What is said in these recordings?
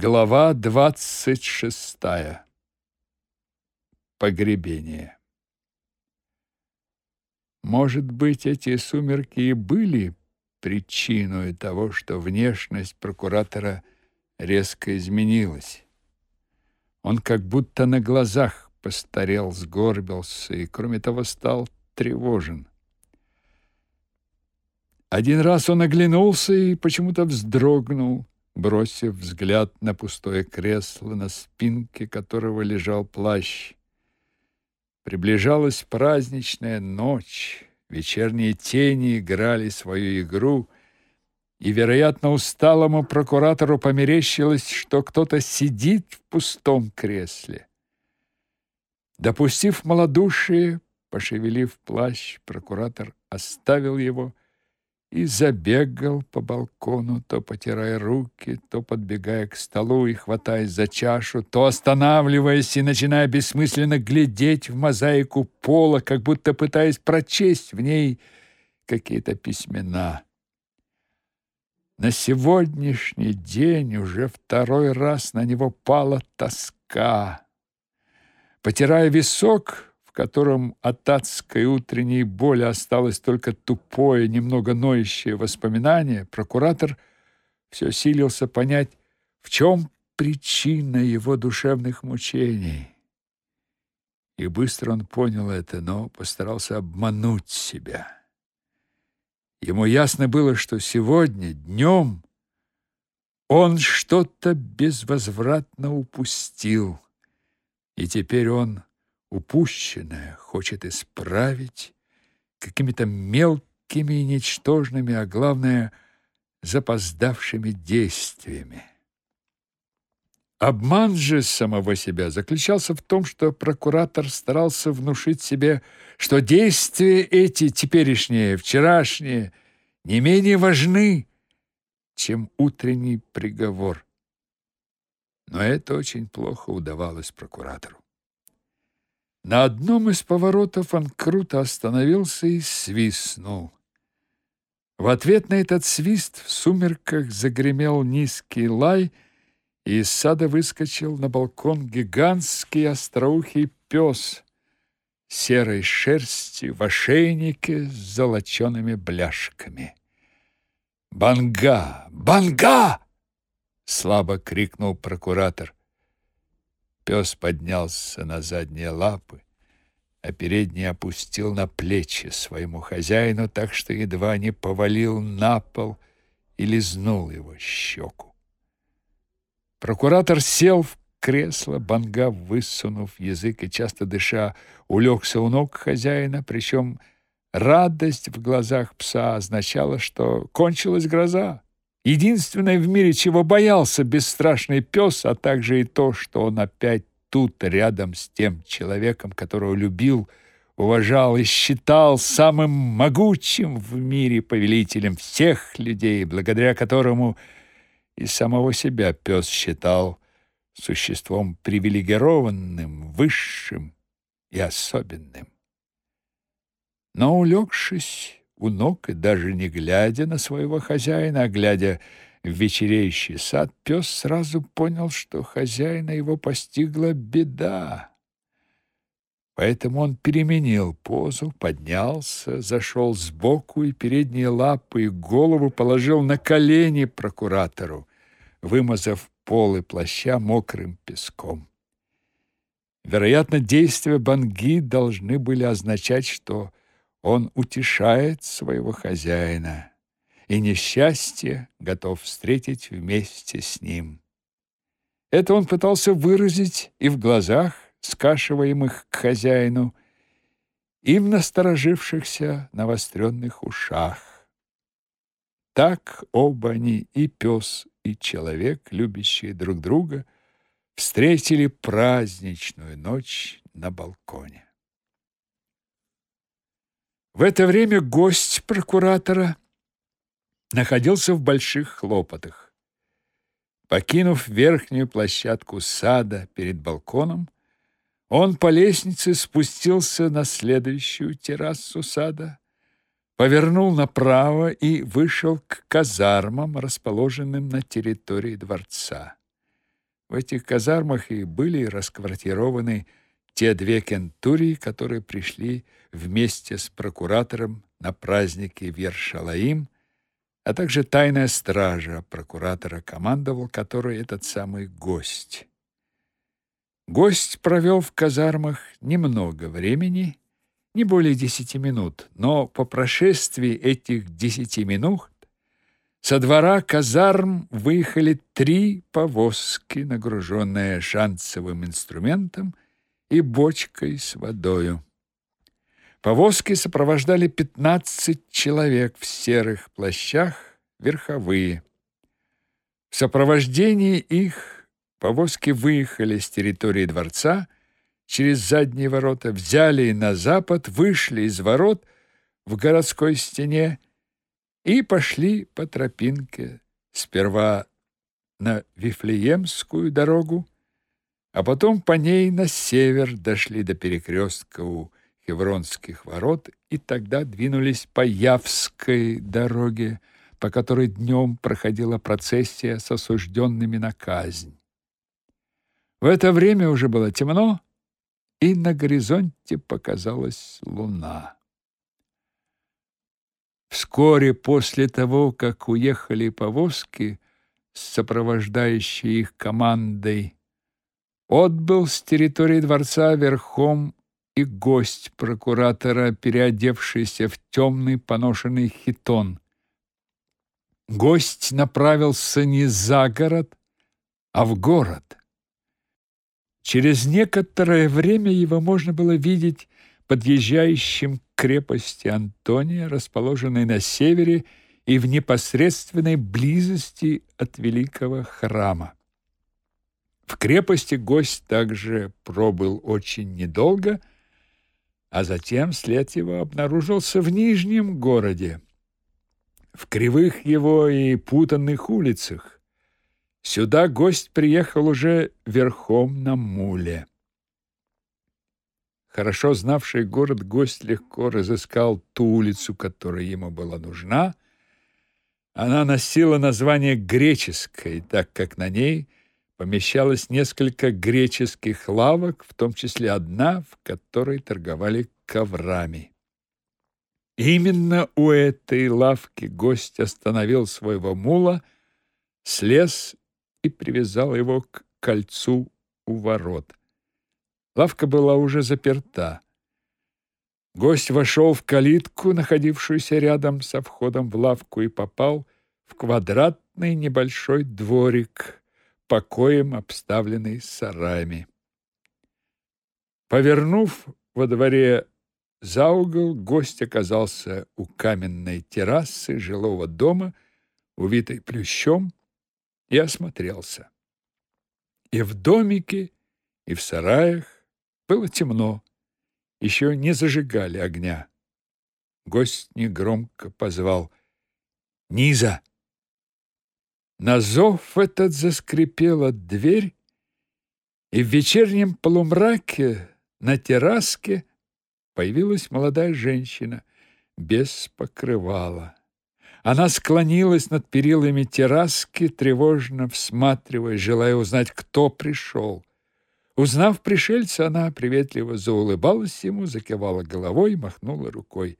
Глава двадцать шестая. Погребение. Может быть, эти сумерки и были причиной того, что внешность прокуратора резко изменилась. Он как будто на глазах постарел, сгорбился и, кроме того, стал тревожен. Один раз он оглянулся и почему-то вздрогнул бросив взгляд на пустое кресло, на спинке которого лежал плащ. Приближалась праздничная ночь, вечерние тени играли свою игру, и, вероятно, усталому прокуратору померещилось, что кто-то сидит в пустом кресле. Допустив малодушие, пошевелив плащ, прокуратор оставил его и забегал по балкону, то потирая руки, то подбегая к столу и хватаясь за чашу, то останавливаясь и начиная бессмысленно глядеть в мозаику пола, как будто пытаясь прочесть в ней какие-то письмена. На сегодняшний день уже второй раз на него пала тоска. Потирая висок, котором от адской утренней боли осталось только тупое, немного ноющее воспоминание, прокуратор все силился понять, в чем причина его душевных мучений. И быстро он понял это, но постарался обмануть себя. Ему ясно было, что сегодня днем он что-то безвозвратно упустил, и теперь он упущенное хочет исправить какими-то мелкими и ничтожными, а главное, запоздавшими действиями. Обман же самого себя заключался в том, что прокуратор старался внушить себе, что действия эти теперешние, вчерашние, не менее важны, чем утренний приговор. Но это очень плохо удавалось прокуратору. На одном из поворотов он круто остановился и свистнул. В ответ на этот свист в сумерках загремел низкий лай, и из сада выскочил на балкон гигантский остроухий пес серой шерсти в ошейнике с золочеными бляшками. «Банга! Банга!» — слабо крикнул прокуратор. Пес поднялся на задние лапы, а передние опустил на плечи своему хозяину, так что едва не повалил на пол и лизнул его щеку. Прокуратор сел в кресло, банга, высунув язык и часто дыша, улегся у ног хозяина, причем радость в глазах пса означала, что кончилась гроза. Единственное в мире, чего боялся бесстрашный пес, а также и то, что он опять тут, рядом с тем человеком, которого любил, уважал и считал самым могучим в мире повелителем всех людей, благодаря которому и самого себя пес считал существом привилегированным, высшим и особенным. Но улегшись у ног и даже не глядя на своего хозяина, а глядя в вечереющий сад, пес сразу понял, что хозяина его постигла беда. Поэтому он переменил позу, поднялся, зашел сбоку и передние лапы и голову положил на колени прокуратору, вымазав полы плаща мокрым песком. Вероятно, действия Банги должны были означать, что он утешает своего хозяина и несчастье готов встретить вместе с ним. Это он пытался выразить и в глазах, скашиваемых к хозяину, и в насторожившихся навостренных ушах. Так оба они, и пес, и человек, любящие друг друга, встретили праздничную ночь на балконе. В это время гость прокуратора находился в больших хлопотах. Покинув верхнюю площадку сада перед балконом, он по лестнице спустился на следующую террасу сада, повернул направо и вышел к казармам, расположенным на территории дворца. в этих казармах и были расквартированы те две кентурии, которые пришли вместе с прокуратором на праздники в Ершалаим, а также тайная стража прокуратора командовал которой этот самый гость. Гость провел в казармах немного времени, не более десяти минут, но по прошествии этих десяти минут со двора казарм выехали три повозки, нагруженные шансовым инструментом и бочкой с водою. Повозки сопровождали 15 человек в серых плащах, верховые. В сопровождении их повозки выехали с территории дворца через задние ворота, взяли на запад, вышли из ворот в городской стене и пошли по тропинке сперва на Вифлеемскую дорогу, а потом по ней на север дошли до перекрестка у Хевронских ворот и тогда двинулись по Явской дороге, по которой днем проходила процессия с осужденными на казнь. В это время уже было темно, и на горизонте показалась луна. Вскоре после того, как уехали повозки с сопровождающей их командой, отбыл с территории дворца верхом и гость прокуратора, переодевшийся в темный поношенный хитон. Гость направился не за город, а в город. Через некоторое время его можно было видеть подъезжающим к крепости Антония, расположенной на севере и в непосредственной близости от великого храма. В крепости гость также пробыл очень недолго, а затем след его обнаружился в Нижнем городе, в кривых его и путанных улицах. Сюда гость приехал уже верхом на муле. Хорошо знавший город гость легко разыскал ту улицу, которая ему была нужна. Она носила название греческой, так как на ней помещалось несколько греческих лавок, в том числе одна, в которой торговали коврами. Именно у этой лавки гость остановил своего мула, слез и привязал его к кольцу у ворот. Лавка была уже заперта. Гость вошел в калитку, находившуюся рядом со входом в лавку, и попал в квадратный небольшой дворик, покоем обставленный сараями. Повернув во дворе за угол, гость оказался у каменной террасы жилого дома, увитой плющом, и осмотрелся. И в домике, и в сараях было темно, еще не зажигали огня. Гость негромко позвал «Низа!». На зов этот заскрипела дверь, и в вечернем полумраке на терраске появилась молодая женщина без покрывала. Она склонилась над перилами терраски, тревожно всматриваясь, желая узнать, кто пришел. Узнав пришельца, она приветливо заулыбалась ему, закивала головой и махнула рукой.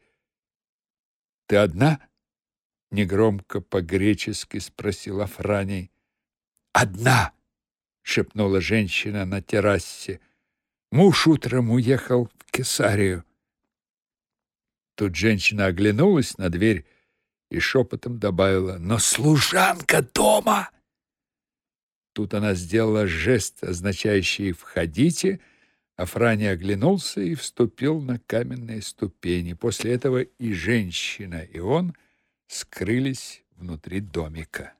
«Ты одна?» — негромко по-гречески спросила Франи. «Одна!» — шепнула женщина на террасе. «Муж утром уехал в Кесарию». Тут женщина оглянулась на дверь и шепотом добавила «Но служанка дома!» Тут она сделала жест, означающий «входите», а оглянулся и вступил на каменные ступени. После этого и женщина, и он скрылись внутри домика.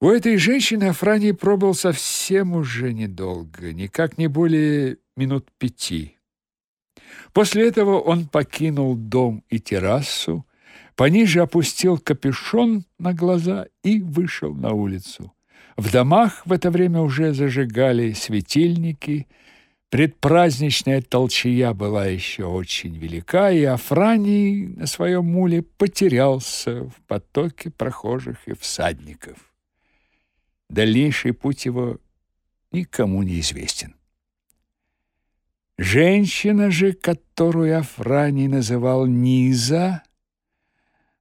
У этой женщины Афраний пробыл совсем уже недолго, никак не более минут пяти. После этого он покинул дом и террасу, пониже опустил капюшон на глаза и вышел на улицу. В домах в это время уже зажигали светильники, предпраздничная толчья была еще очень велика, и Афраний на своем муле потерялся в потоке прохожих и всадников. Дальнейший путь его никому не известен. Женщина же, которую Афраний называл Низа,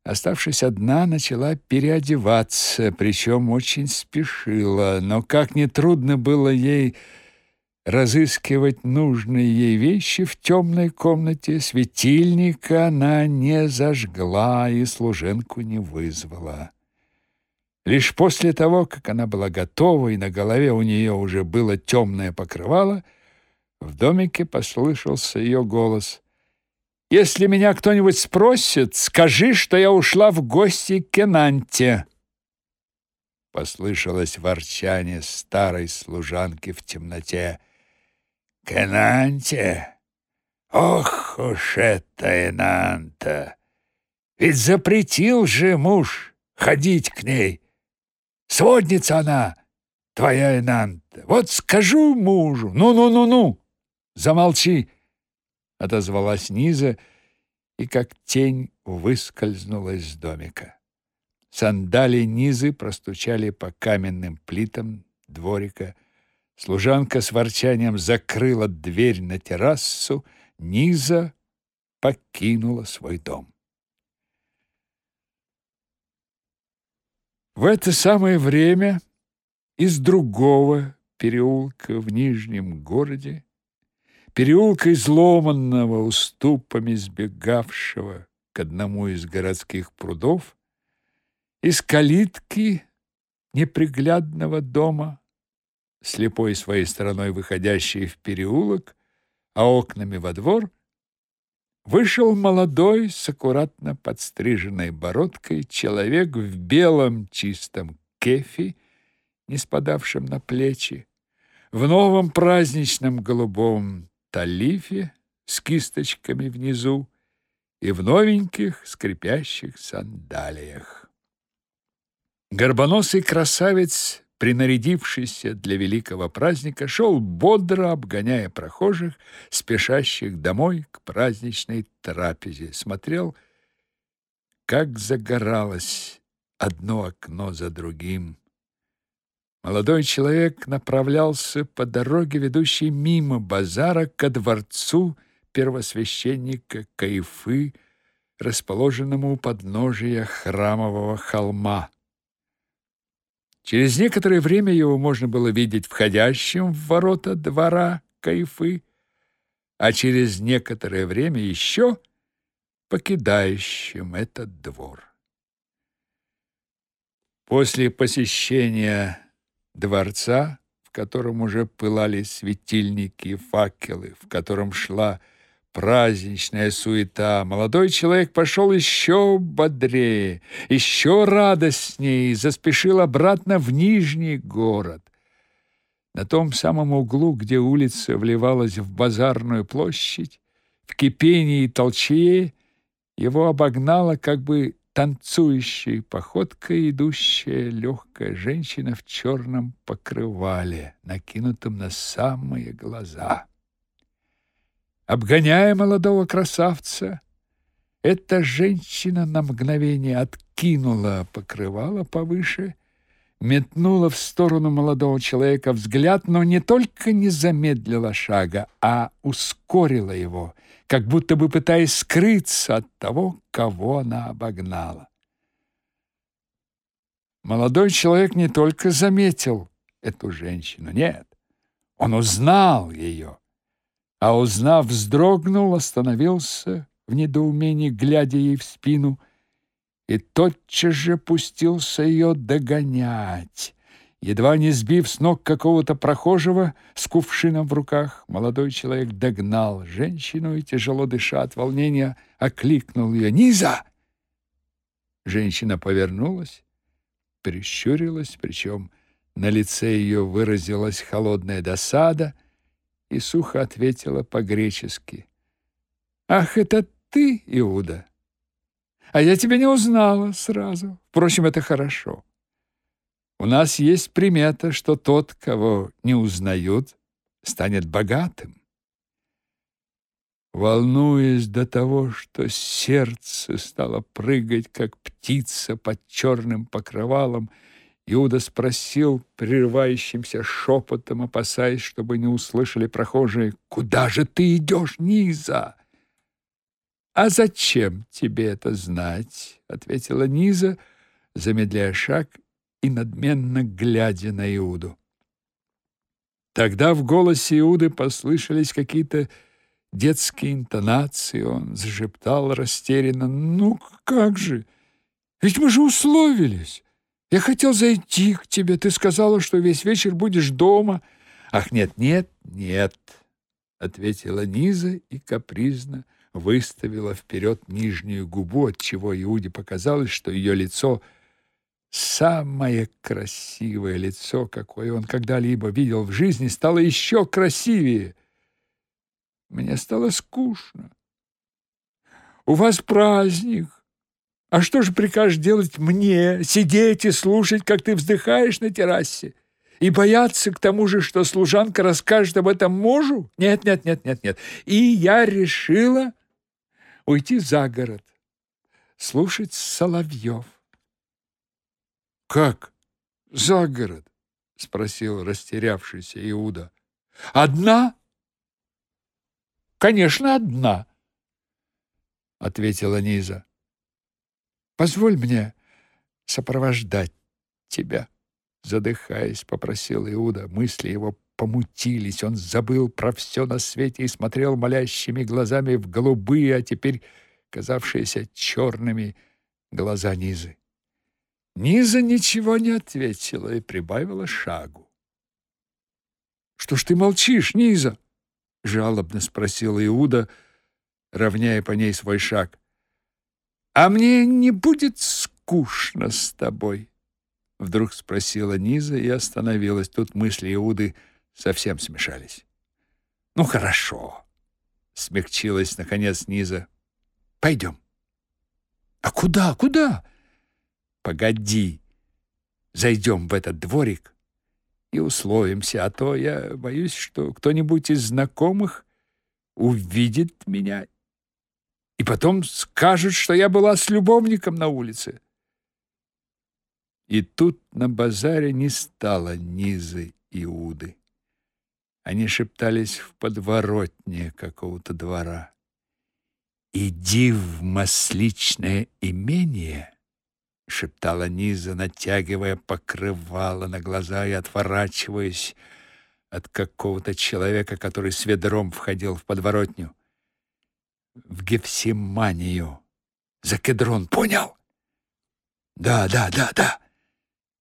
оставшись одна, начала переодеваться, причем очень спешила, но как ни трудно было ей разыскивать нужные ей вещи в темной комнате, светильника она не зажгла и служенку не вызвала. Лишь после того, как она была готова и на голове у нее уже было темное покрывало, в домике послышался ее голос. «Если меня кто-нибудь спросит, скажи, что я ушла в гости к Кенанте». Послышалось ворчание старой служанки в темноте. «Кенанте? Ох уж это Энанта! Ведь запретил же муж ходить к ней!» Сводница она, твоя Энанта. Вот скажу мужу. Ну-ну-ну-ну. Замолчи, отозвалась Низа и как тень выскользнула из домика. Сандали Низы простучали по каменным плитам дворика. Служанка с ворчанием закрыла дверь на террасу. Низа покинула свой дом. В это самое время из другого переулка в Нижнем городе, переулка изломанного уступами сбегавшего к одному из городских прудов, из калитки неприглядного дома, слепой своей стороной выходящей в переулок, а окнами во двор, вышел молодой с аккуратно подстриженной бородкой человек в белом чистом кефи, не спадавшем на плечи, в новом праздничном голубом талифе с кисточками внизу и в новеньких скрипящих сандалиях. Горбоносый красавец принарядившийся для великого праздника, шел бодро, обгоняя прохожих, спешащих домой к праздничной трапезе. Смотрел, как загоралось одно окно за другим. Молодой человек направлялся по дороге, ведущей мимо базара ко дворцу первосвященника Каифы, расположенному у подножия храмового холма. Через некоторое время его можно было видеть входящим в ворота двора Кайфы, а через некоторое время еще покидающим этот двор. После посещения дворца, в котором уже пылали светильники и факелы, в котором шла праздничная суета. Молодой человек пошел еще бодрее, еще радостнее и заспешил обратно в Нижний город. На том самом углу, где улица вливалась в базарную площадь, в кипении и толчее, его обогнала как бы танцующей походкой идущая легкая женщина в черном покрывале, накинутом на самые глаза. Обгоняя молодого красавца, эта женщина на мгновение откинула покрывало повыше, метнула в сторону молодого человека взгляд, но не только не замедлила шага, а ускорила его, как будто бы пытаясь скрыться от того, кого она обогнала. Молодой человек не только заметил эту женщину, нет, он узнал ее а узнав, вздрогнул, остановился в недоумении, глядя ей в спину, и тотчас же пустился ее догонять. Едва не сбив с ног какого-то прохожего с кувшином в руках, молодой человек догнал женщину и, тяжело дыша от волнения, окликнул ее «Низа!». Женщина повернулась, прищурилась, причем на лице ее выразилась холодная досада — и сухо ответила по-гречески. «Ах, это ты, Иуда! А я тебя не узнала сразу. Впрочем, это хорошо. У нас есть примета, что тот, кого не узнают, станет богатым. Волнуясь до того, что сердце стало прыгать, как птица под черным покрывалом, Иуда спросил прерывающимся шепотом, опасаясь, чтобы не услышали прохожие, «Куда же ты идешь, Низа?» «А зачем тебе это знать?» — ответила Низа, замедляя шаг и надменно глядя на Иуду. Тогда в голосе Иуды послышались какие-то детские интонации. Он зашептал растерянно, «Ну как же? Ведь мы же условились!» Я хотел зайти к тебе. Ты сказала, что весь вечер будешь дома. Ах, нет, нет, нет, ответила Низа и капризно выставила вперед нижнюю губу, от чего Иуде показалось, что ее лицо самое красивое лицо, какое он когда-либо видел в жизни, стало еще красивее. Мне стало скучно. У вас праздник, а что же прикажешь делать мне? Сидеть и слушать, как ты вздыхаешь на террасе? И бояться к тому же, что служанка расскажет об этом мужу? Нет, нет, нет, нет, нет. И я решила уйти за город, слушать соловьев. Как за город? спросил растерявшийся Иуда. Одна? Конечно, одна, ответила Низа. Позволь мне сопровождать тебя, задыхаясь, попросил Иуда. Мысли его помутились, он забыл про все на свете и смотрел молящими глазами в голубые, а теперь казавшиеся черными глаза Низы. Низа ничего не ответила и прибавила шагу. Что ж ты молчишь, Низа? жалобно спросил Иуда, равняя по ней свой шаг. А мне не будет скучно с тобой? Вдруг спросила Низа и остановилась. Тут мысли Иуды совсем смешались. Ну хорошо, смягчилась наконец Низа. Пойдем. А куда? Куда? Погоди. Зайдем в этот дворик и условимся, а то я боюсь, что кто-нибудь из знакомых увидит меня и потом скажут, что я была с любовником на улице. И тут на базаре не стало Низы Иуды. Они шептались в подворотне какого-то двора. «Иди в масличное имение», — шептала Низа, натягивая покрывало на глаза и отворачиваясь от какого-то человека, который с ведром входил в подворотню в Гефсиманию. За кедрон, понял? Да, да, да, да.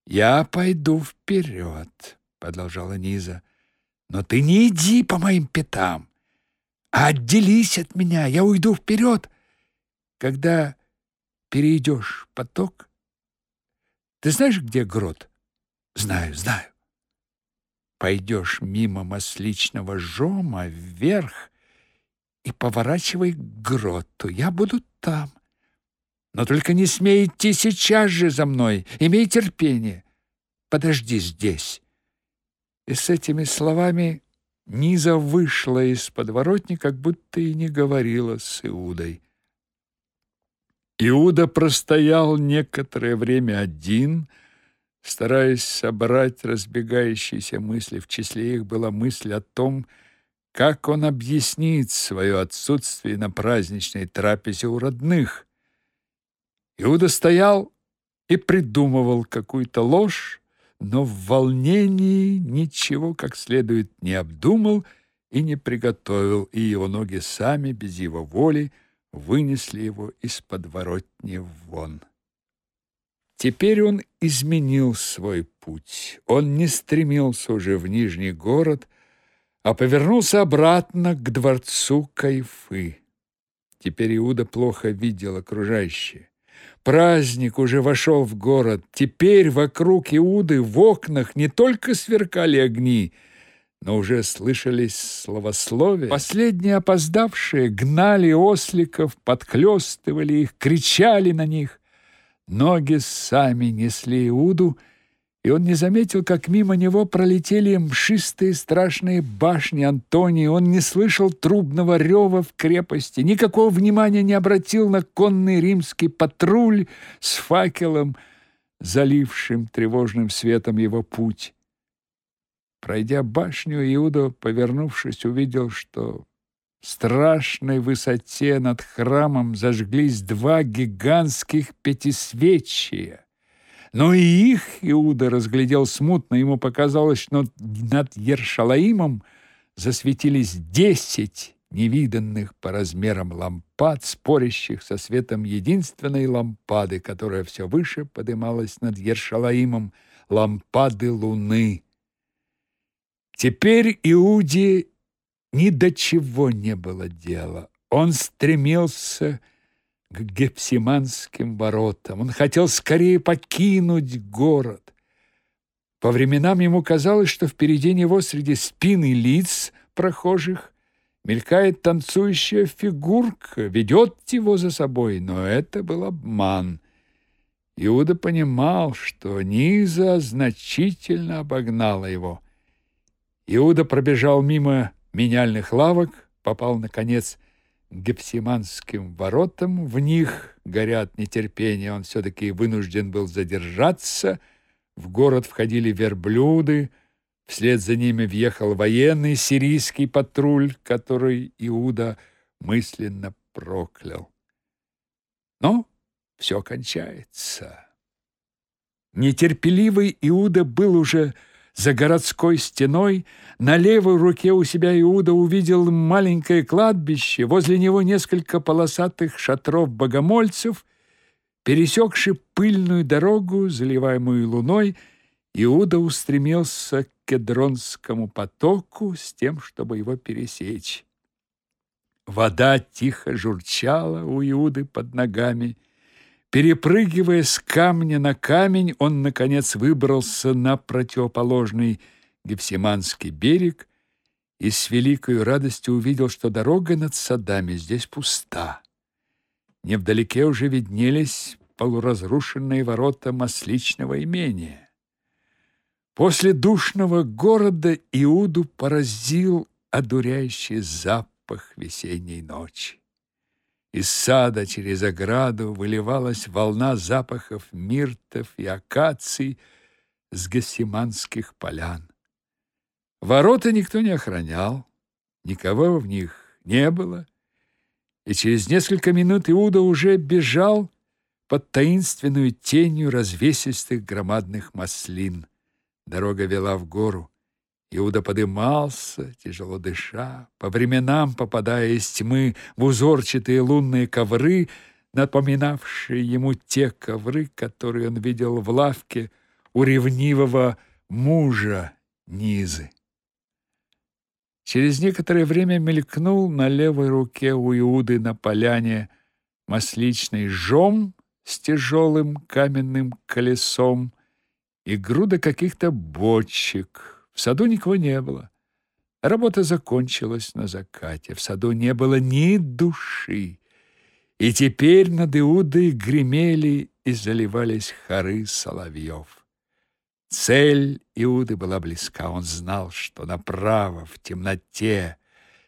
Я пойду вперед, продолжала Низа. Но ты не иди по моим пятам, а отделись от меня. Я уйду вперед, когда перейдешь поток. Ты знаешь, где грот? Знаю, знаю. Пойдешь мимо масличного жома вверх и поворачивай к гроту. Я буду там. Но только не смей идти сейчас же за мной. Имей терпение. Подожди здесь. И с этими словами Низа вышла из подворотни, как будто и не говорила с Иудой. Иуда простоял некоторое время один, стараясь собрать разбегающиеся мысли. В числе их была мысль о том, что как он объяснит свое отсутствие на праздничной трапезе у родных? Иуда стоял и придумывал какую-то ложь, но в волнении ничего как следует не обдумал и не приготовил, и его ноги сами, без его воли, вынесли его из подворотни вон. Теперь он изменил свой путь. Он не стремился уже в Нижний город, а повернулся обратно к дворцу Кайфы. Теперь Иуда плохо видел окружающее. Праздник уже вошел в город. Теперь вокруг Иуды в окнах не только сверкали огни, но уже слышались словословия. Последние опоздавшие гнали осликов, подхлёстывали их, кричали на них. Ноги сами несли Иуду, и он не заметил, как мимо него пролетели мшистые страшные башни Антонии. Он не слышал трубного рева в крепости, никакого внимания не обратил на конный римский патруль с факелом залившим тревожным светом его путь. Пройдя башню, Иуда, повернувшись, увидел, что в страшной высоте над храмом зажглись два гигантских пятисвечия. Но и их Иуда разглядел смутно, ему показалось, что над Ершалаимом засветились десять невиданных по размерам лампад, спорящих со светом единственной лампады, которая все выше поднималась над Ершалаимом, лампады луны. Теперь Иуде ни до чего не было дела. Он стремился к Гепсиманским воротам. Он хотел скорее покинуть город. По временам ему казалось, что впереди него среди спин и лиц прохожих мелькает танцующая фигурка, ведет его за собой, но это был обман. Иуда понимал, что Низа значительно обогнала его. Иуда пробежал мимо меняльных лавок, попал, наконец, к Гефсиманским воротам. В них, горят нетерпение, он все-таки вынужден был задержаться. В город входили верблюды, вслед за ними въехал военный сирийский патруль, который Иуда мысленно проклял. Но все кончается. Нетерпеливый Иуда был уже за городской стеной, на левой руке у себя Иуда увидел маленькое кладбище, возле него несколько полосатых шатров богомольцев. Пересекши пыльную дорогу, заливаемую луной, Иуда устремился к Кедронскому потоку с тем, чтобы его пересечь. Вода тихо журчала у Иуды под ногами, Перепрыгивая с камня на камень, он, наконец, выбрался на противоположный Гефсиманский берег и с великой радостью увидел, что дорога над садами здесь пуста. Невдалеке уже виднелись полуразрушенные ворота масличного имения. После душного города Иуду поразил одуряющий запах весенней ночи. Из сада через ограду выливалась волна запахов миртов и акаций с гессиманских полян. Ворота никто не охранял, никого в них не было, и через несколько минут Иуда уже бежал под таинственную тенью развесистых громадных маслин. Дорога вела в гору. Иуда подымался, тяжело дыша, по временам попадая из тьмы в узорчатые лунные ковры, напоминавшие ему те ковры, которые он видел в лавке у ревнивого мужа Низы. Через некоторое время мелькнул на левой руке у Иуды на поляне масличный жом с тяжелым каменным колесом и груда каких-то бочек — в саду никого не было. Работа закончилась на закате. В саду не было ни души. И теперь над Иудой гремели и заливались хоры соловьев. Цель Иуды была близка. Он знал, что направо, в темноте,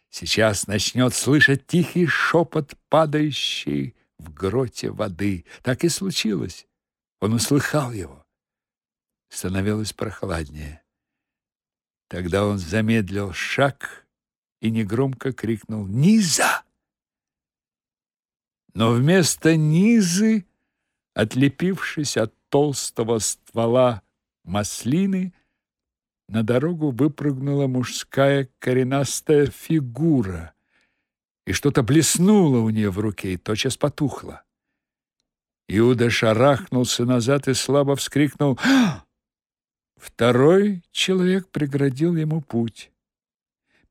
сейчас начнет слышать тихий шепот, падающий в гроте воды. Так и случилось. Он услыхал его. Становилось прохладнее. Тогда он замедлил шаг и негромко крикнул «Низа!». Но вместо Низы, отлепившись от толстого ствола маслины, на дорогу выпрыгнула мужская коренастая фигура, и что-то блеснуло у нее в руке и тотчас потухло. Иуда шарахнулся назад и слабо вскрикнул «Ах!» Второй человек преградил ему путь.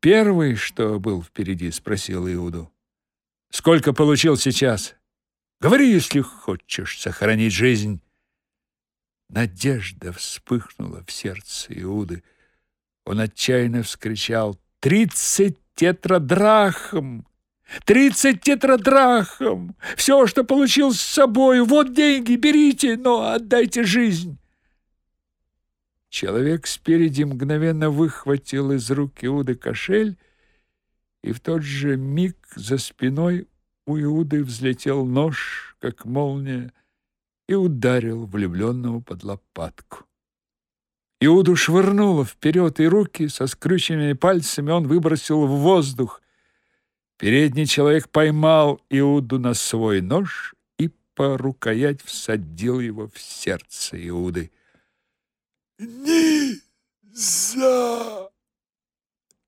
Первый, что был впереди, спросил Иуду. Сколько получил сейчас? Говори, если хочешь сохранить жизнь. Надежда вспыхнула в сердце Иуды. Он отчаянно вскричал: «Тридцать тетрадрахм! Тридцать тетрадрахм! Все, что получил с собой, вот деньги, берите, но отдайте жизнь!» Человек спереди мгновенно выхватил из рук Иуды кошель, и в тот же миг за спиной у Иуды взлетел нож, как молния, и ударил влюбленного под лопатку. Иуду швырнуло вперед, и руки со скрюченными пальцами он выбросил в воздух. Передний человек поймал Иуду на свой нож и по рукоять всадил его в сердце Иуды. «Нельзя!»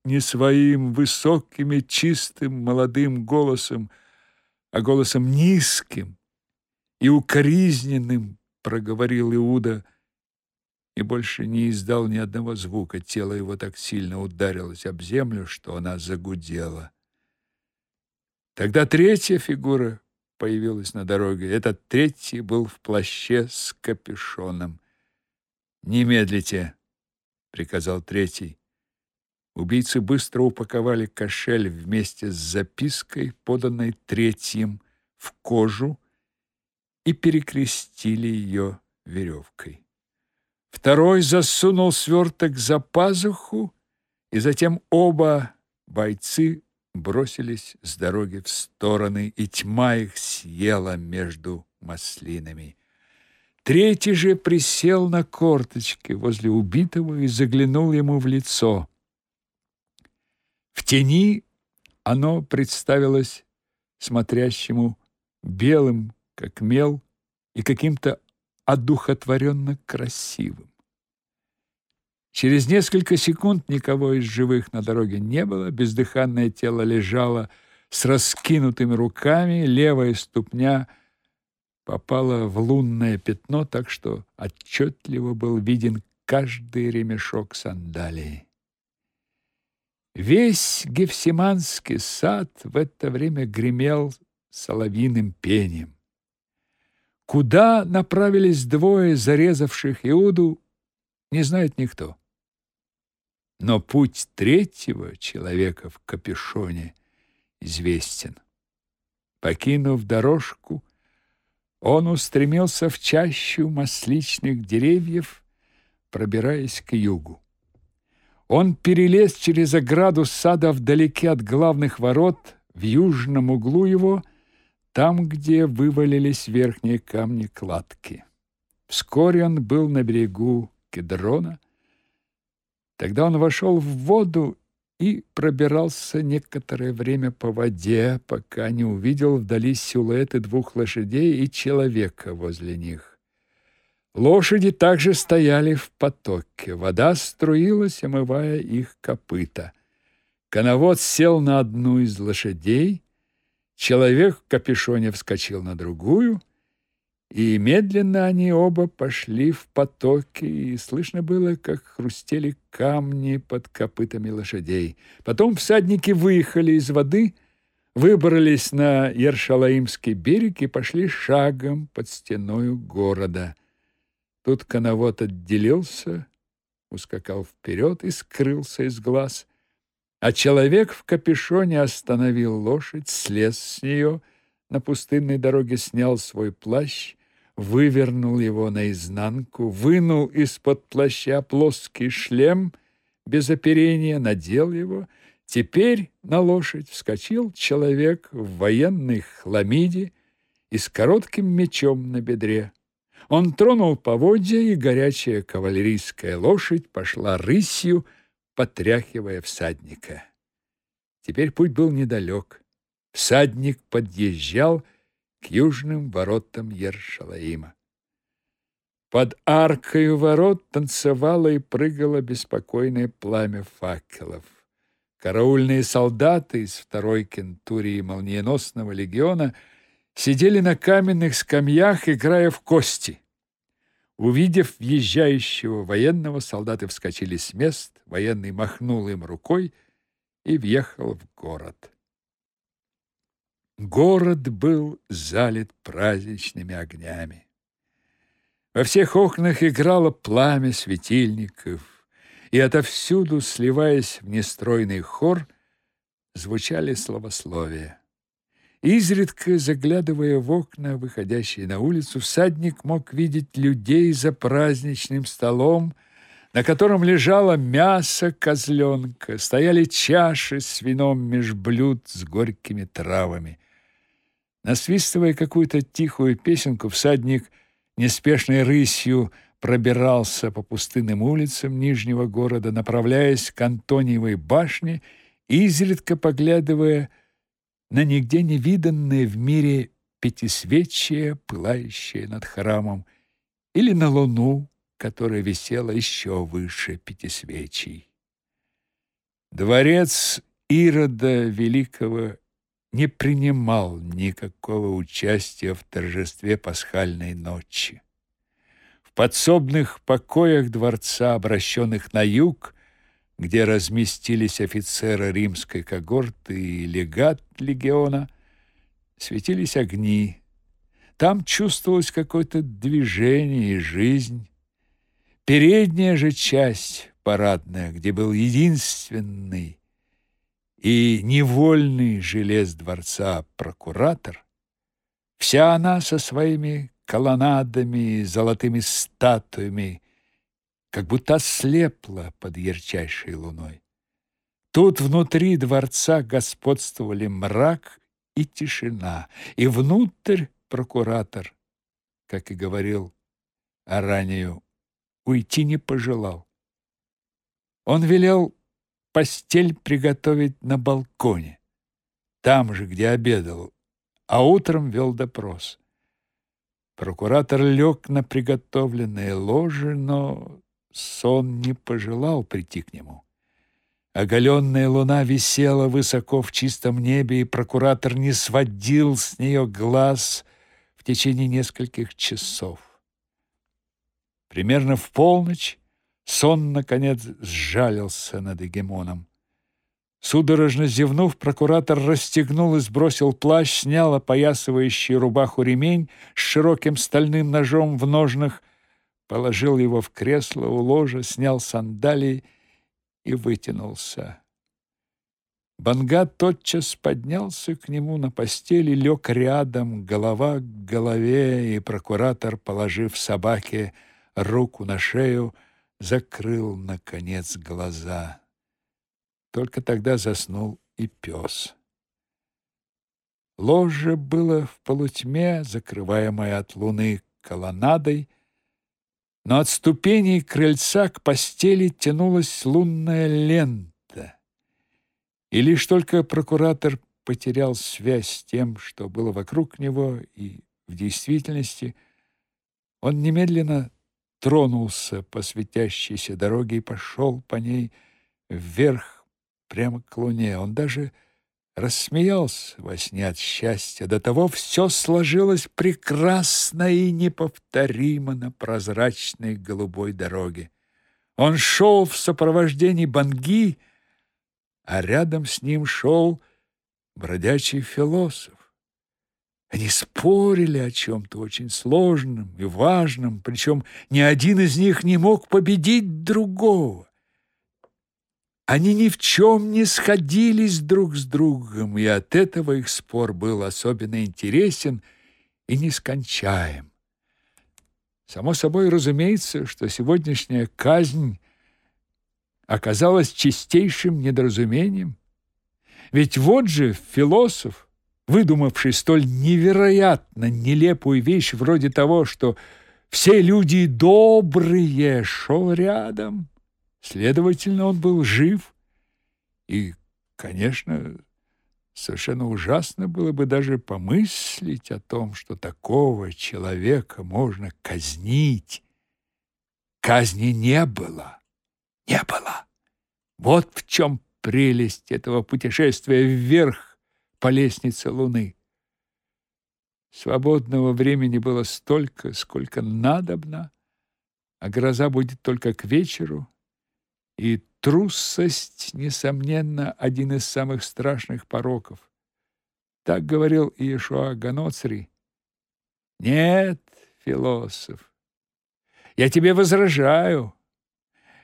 Не своим высоким и чистым молодым голосом, а голосом низким и укоризненным проговорил Иуда – и больше не издал ни одного звука. Тело его так сильно ударилось об землю, что она загудела. Тогда третья фигура появилась на дороге. Этот третий был в плаще с капюшоном. «Не медлите!» — приказал третий. Убийцы быстро упаковали кошель вместе с запиской, поданной третьим, в кожу и перекрестили ее веревкой. Второй засунул сверток за пазуху, и затем оба бойцы бросились с дороги в стороны, и тьма их съела между маслинами. Третий же присел на корточки возле убитого и заглянул ему в лицо. В тени оно представилось смотрящему белым, как мел, и каким-то одухотворенно красивым. Через несколько секунд никого из живых на дороге не было, бездыханное тело лежало с раскинутыми руками, левая ступня попала в лунное пятно, так что отчетливо был виден каждый ремешок сандалии. Весь Гефсиманский сад в это время гремел соловьиным пением. Куда направились двое зарезавших Иуду, не знает никто. Но путь третьего человека в капюшоне известен. Покинув дорожку, он устремился в чащу масличных деревьев, пробираясь к югу. Он перелез через ограду сада вдалеке от главных ворот, в южном углу его – там, где вывалились верхние камни кладки. Вскоре он был на берегу Кедрона. Тогда он вошел в воду и пробирался некоторое время по воде, пока не увидел вдали силуэты двух лошадей и человека возле них. Лошади также стояли в потоке. Вода струилась, омывая их копыта. Коновод сел на одну из лошадей Человек в капюшоне вскочил на другую, и медленно они оба пошли в потоки, и слышно было, как хрустели камни под копытами лошадей. Потом всадники выехали из воды, выбрались на Ершалаимский берег и пошли шагом под стеною города. Тут коновод отделился, ускакал вперед и скрылся из глаз – а человек в капюшоне остановил лошадь, слез с нее, на пустынной дороге снял свой плащ, вывернул его наизнанку, вынул из-под плаща плоский шлем без оперения, надел его. Теперь на лошадь вскочил человек в военной хламиде и с коротким мечом на бедре. Он тронул поводья, и горячая кавалерийская лошадь пошла рысью, потряхивая всадника. Теперь путь был недалек. Всадник подъезжал к южным воротам Ершалаима. Под аркой ворот танцевало и прыгало беспокойное пламя факелов. Караульные солдаты из второй кентурии молниеносного легиона сидели на каменных скамьях, играя в кости. Увидев въезжающего военного, солдаты вскочили с мест, военный махнул им рукой и въехал в город. Город был залит праздничными огнями. Во всех окнах играло пламя светильников, и отовсюду, сливаясь в нестройный хор, звучали словословия. Изредка, заглядывая в окна, выходящие на улицу, всадник мог видеть людей за праздничным столом, на котором лежало мясо козленка, стояли чаши с вином меж блюд с горькими травами. Насвистывая какую-то тихую песенку, всадник неспешной рысью пробирался по пустынным улицам Нижнего города, направляясь к Антониевой башне, изредка поглядывая на нигде не виданное в мире пятисвечие, пылающее над храмом, или на луну, которая висела еще выше пятисвечий. Дворец Ирода Великого не принимал никакого участия в торжестве пасхальной ночи. В подсобных покоях дворца, обращенных на юг, где разместились офицеры римской когорты и легат легиона, светились огни. Там чувствовалось какое-то движение и жизнь. Передняя же часть парадная, где был единственный и невольный желез дворца прокуратор, вся она со своими колоннадами и золотыми статуями как будто ослепла под ярчайшей луной. Тут внутри дворца господствовали мрак и тишина, и внутрь прокуратор, как и говорил Аранию, уйти не пожелал. Он велел постель приготовить на балконе, там же, где обедал, а утром вел допрос. Прокуратор лег на приготовленное ложе, но сон не пожелал прийти к нему. Оголенная луна висела высоко в чистом небе, и прокуратор не сводил с нее глаз в течение нескольких часов. Примерно в полночь сон, наконец, сжалился над эгемоном. Судорожно зевнув, прокуратор расстегнул и сбросил плащ, снял опоясывающий рубаху ремень с широким стальным ножом в ножнах, положил его в кресло у ложа, снял сандалии и вытянулся. Банга тотчас поднялся к нему на постели, лег рядом, голова к голове, и прокуратор, положив собаке руку на шею, закрыл, наконец, глаза. Только тогда заснул и пес. Ложе было в полутьме, закрываемое от луны колоннадой, но от ступеней крыльца к постели тянулась лунная лента. И лишь только прокуратор потерял связь с тем, что было вокруг него, и в действительности он немедленно тронулся по светящейся дороге и пошел по ней вверх прямо к луне. Он даже рассмеялся во сне от счастья. До того все сложилось прекрасно и неповторимо на прозрачной голубой дороге. Он шел в сопровождении банги, а рядом с ним шел бродячий философ. Они спорили о чем-то очень сложном и важном, причем ни один из них не мог победить другого. Они ни в чем не сходились друг с другом, и от этого их спор был особенно интересен и нескончаем. Само собой разумеется, что сегодняшняя казнь оказалась чистейшим недоразумением. Ведь вот же философ, выдумавший столь невероятно нелепую вещь вроде того, что все люди добрые, шел рядом Следовательно, он был жив, и, конечно, совершенно ужасно было бы даже помыслить о том, что такого человека можно казнить. Казни не было. Не было. Вот в чем прелесть этого путешествия вверх по лестнице Луны. Свободного времени было столько, сколько надобно, а гроза будет только к вечеру, и трусость, несомненно, один из самых страшных пороков. Так говорил Иешуа Ганоцри. Нет, философ, я тебе возражаю.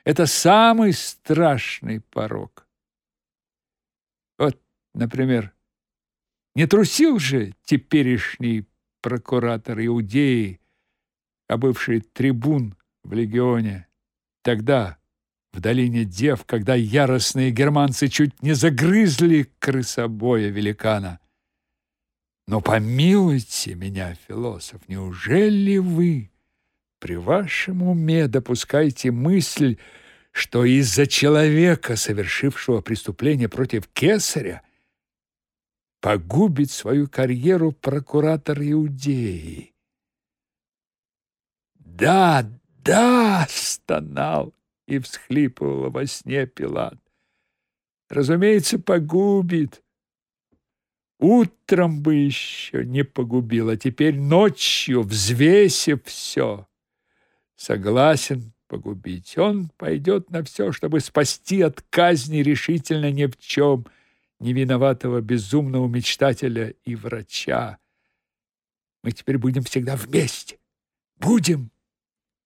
Это самый страшный порок. Вот, например, не трусил же теперешний прокуратор Иудеи, а бывший трибун в легионе, тогда, в долине Дев, когда яростные германцы чуть не загрызли крысобоя великана. Но помилуйте меня, философ, неужели вы при вашем уме допускаете мысль, что из-за человека, совершившего преступление против кесаря, погубит свою карьеру прокуратор Иудеи. Да, да, стонал и всхлипывал во сне Пилат. Разумеется, погубит. Утром бы еще не погубил, а теперь ночью, взвесив все, согласен погубить. Он пойдет на все, чтобы спасти от казни решительно ни в чем невиноватого безумного мечтателя и врача. Мы теперь будем всегда вместе. Будем,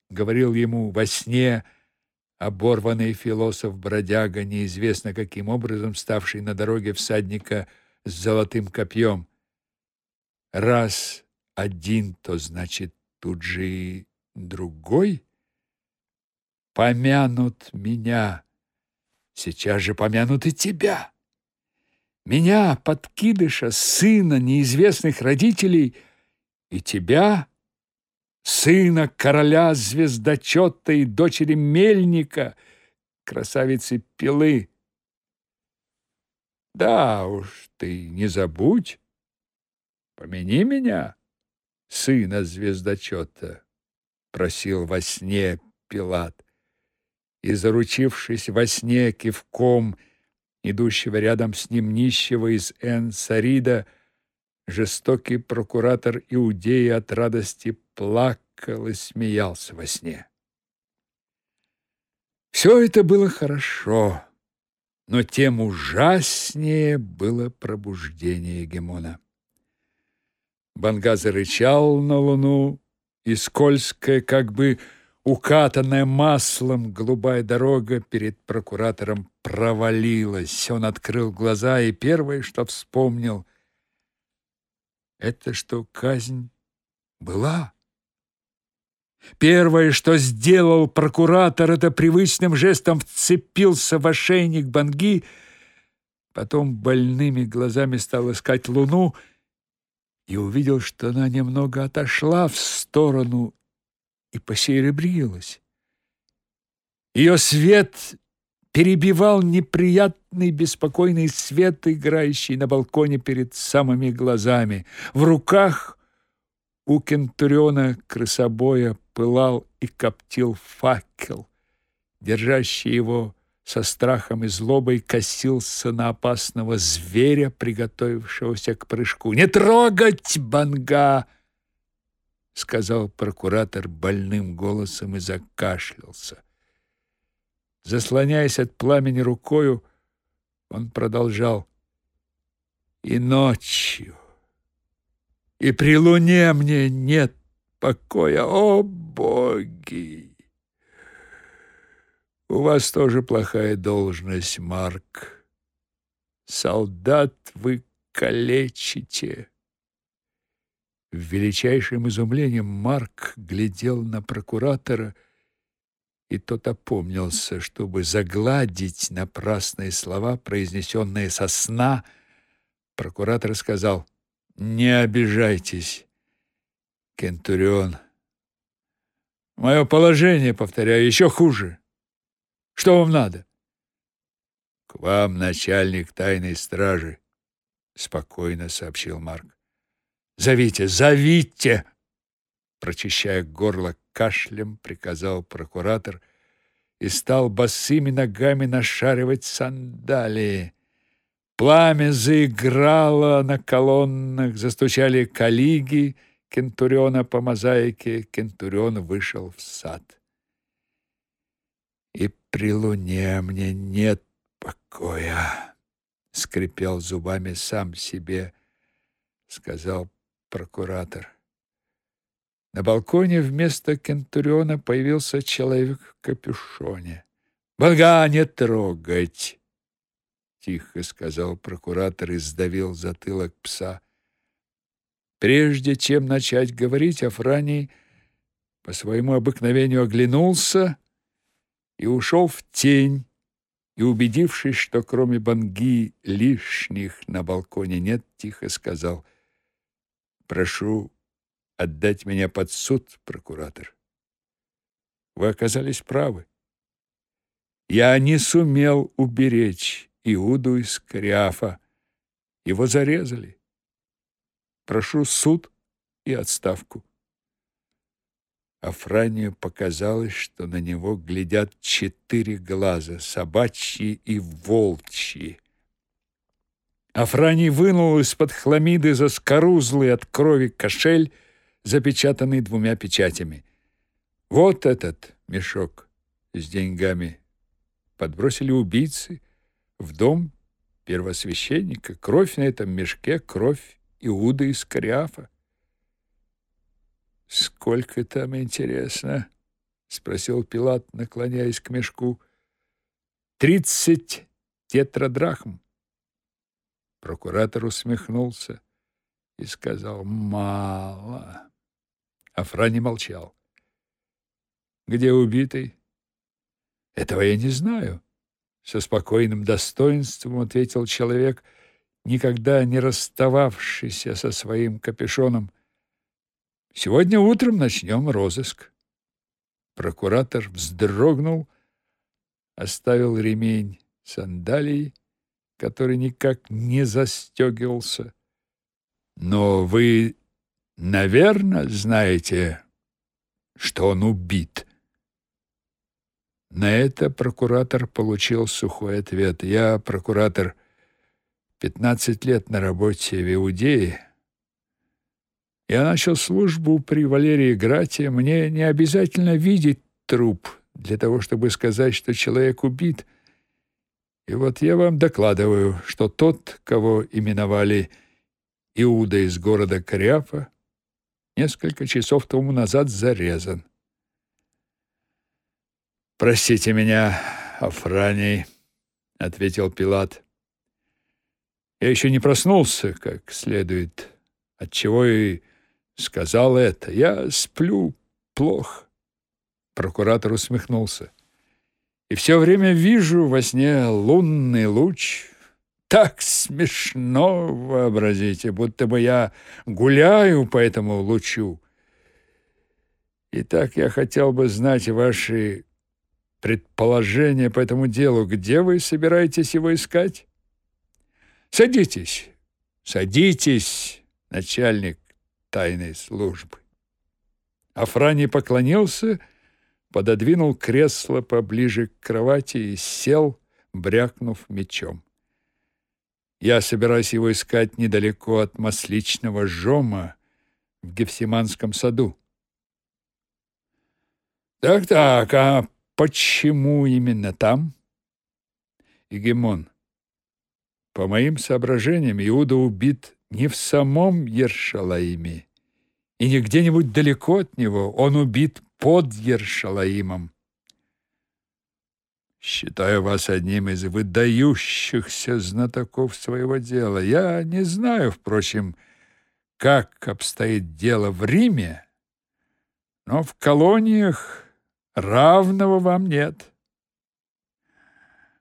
говорил ему во сне оборванный философ-бродяга, неизвестно каким образом ставший на дороге всадника с золотым копьем. Раз один, то значит тут же и другой. Помянут меня, сейчас же помянут и тебя. Меня, подкидыша, сына неизвестных родителей, и тебя, сына короля звездочета и дочери мельника, красавицы Пилы. Да уж ты не забудь, помяни меня, сына звездочета, просил во сне Пилат. И, заручившись во сне кивком, идущего рядом с ним нищего из Эн-Сарида, жестокий прокуратор Иудеи от радости плакал и смеялся во сне. Все это было хорошо, но тем ужаснее было пробуждение Гемона. Банга зарычал на луну, и скользкая, как бы Укатанная маслом голубая дорога перед прокуратором провалилась. Он открыл глаза, и первое, что вспомнил, это что казнь была. Первое, что сделал прокуратор, это привычным жестом вцепился в ошейник Банги, потом больными глазами стал искать луну и увидел, что она немного отошла в сторону и посеребрилась. Ее свет перебивал неприятный беспокойный свет, играющий на балконе перед самыми глазами. В руках у кентуриона крысобоя пылал и коптил факел. Держащий его со страхом и злобой косился на опасного зверя, приготовившегося к прыжку. «Не трогать, банга!» Сказал прокуратор больным голосом и закашлялся. Заслоняясь от пламени рукою, он продолжал: "И ночью, и при луне мне нет покоя, о боги! У вас тоже плохая должность, Марк. Солдат вы калечите. В величайшем изумлении Марк глядел на прокуратора, и тот опомнился, чтобы загладить напрасные слова, произнесенные со сна. Прокуратор сказал: "Не обижайтесь, Кентурион. Мое положение, повторяю, еще хуже. Что вам надо?" "К вам начальник тайной стражи", спокойно сообщил Марк. Зовите, зовите, прочищая горло кашлем, приказал прокуратор и стал босыми ногами нашаривать сандалии. Пламя заиграло на колоннах, застучали калиги кентуриона по мозаике. Кентурион вышел в сад. И при луне мне нет покоя, скрипел зубами сам себе, сказал прокуратор. На балконе вместо Кентуриона появился человек в капюшоне. «Бога не трогать!» — тихо сказал прокуратор и сдавил затылок пса. Прежде чем начать говорить, Афраний по своему обыкновению оглянулся и ушел в тень, и, убедившись, что кроме банги лишних на балконе нет, тихо сказал — Прошу отдать меня под суд, прокуратор. вы оказались правы. Я не сумел уберечь Иуду из Кариафа. Его зарезали. Прошу суд и отставку. Афранию показалось, что на него глядят четыре глаза, собачьи и волчьи. Афраний вынул из-под хламиды заскорузлый от крови кошель, запечатанный двумя печатями. Вот этот мешок с деньгами подбросили убийцы в дом первосвященника. Кровь на этом мешке, кровь Иуда из Кариафа. Сколько там интересно, спросил Пилат, наклоняясь к мешку. Тридцать тетрадрахм. Прокуратор усмехнулся и сказал: "Мало". Афрани молчал. "Где убитый?" "Этого я не знаю", со спокойным достоинством ответил человек, никогда не расстававшийся со своим капюшоном. Сегодня утром начнем розыск. Прокуратор вздрогнул, оставил ремень сандалий, который никак не застегивался. Но вы, наверное, знаете, что он убит. На это прокуратор получил сухой ответ. Я прокуратор 15 лет на работе в Иудее я начал службу при Валерии Грате. Мне не обязательно видеть труп для того, чтобы сказать, что человек убит. И вот я вам докладываю, что тот, кого именовали Иуда из города Кариафа, несколько часов тому назад зарезан. Простите меня, Афраний, ответил Пилат. Я еще не проснулся, как следует, отчего и сказал это. Я сплю плохо. Прокуратор усмехнулся. И все время вижу во сне лунный луч. Так смешно, вообразите, будто бы я гуляю по этому лучу. Итак, я хотел бы знать ваши предположения по этому делу. Где вы собираетесь его искать? Садитесь. Садитесь, начальник тайной службы. Афрани поклонился, пододвинул кресло поближе к кровати и сел, брякнув мечом. Я собираюсь его искать недалеко от масличного жома в Гефсиманском саду. Так-так, а почему именно там? Игемон. По моим соображениям, Иуда убит не в самом Ершалаиме и не где-нибудь далеко от него. Он убит под Ершалаимом. Считаю вас одним из выдающихся знатоков своего дела. Я не знаю, впрочем, как обстоит дело в Риме, но в колониях равного вам нет.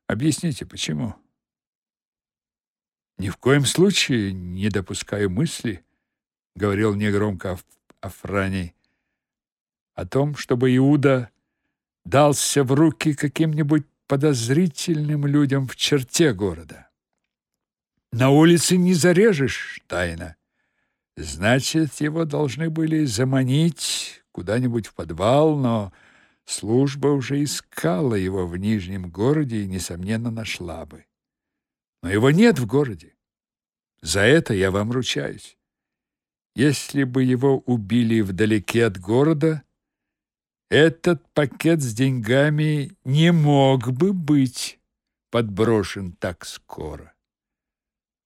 Объясните, почему? Ни в коем случае не допускаю мысли, говорил негромко Афраний, о том, чтобы Иуда дался в руки каким-нибудь подозрительным людям в черте города. На улице не зарежешь тайно. Значит, его должны были заманить куда-нибудь в подвал, но служба уже искала его в Нижнем городе и, несомненно, нашла бы. Но его нет в городе. За это я вам ручаюсь. Если бы его убили вдалеке от города, этот пакет с деньгами не мог бы быть подброшен так скоро.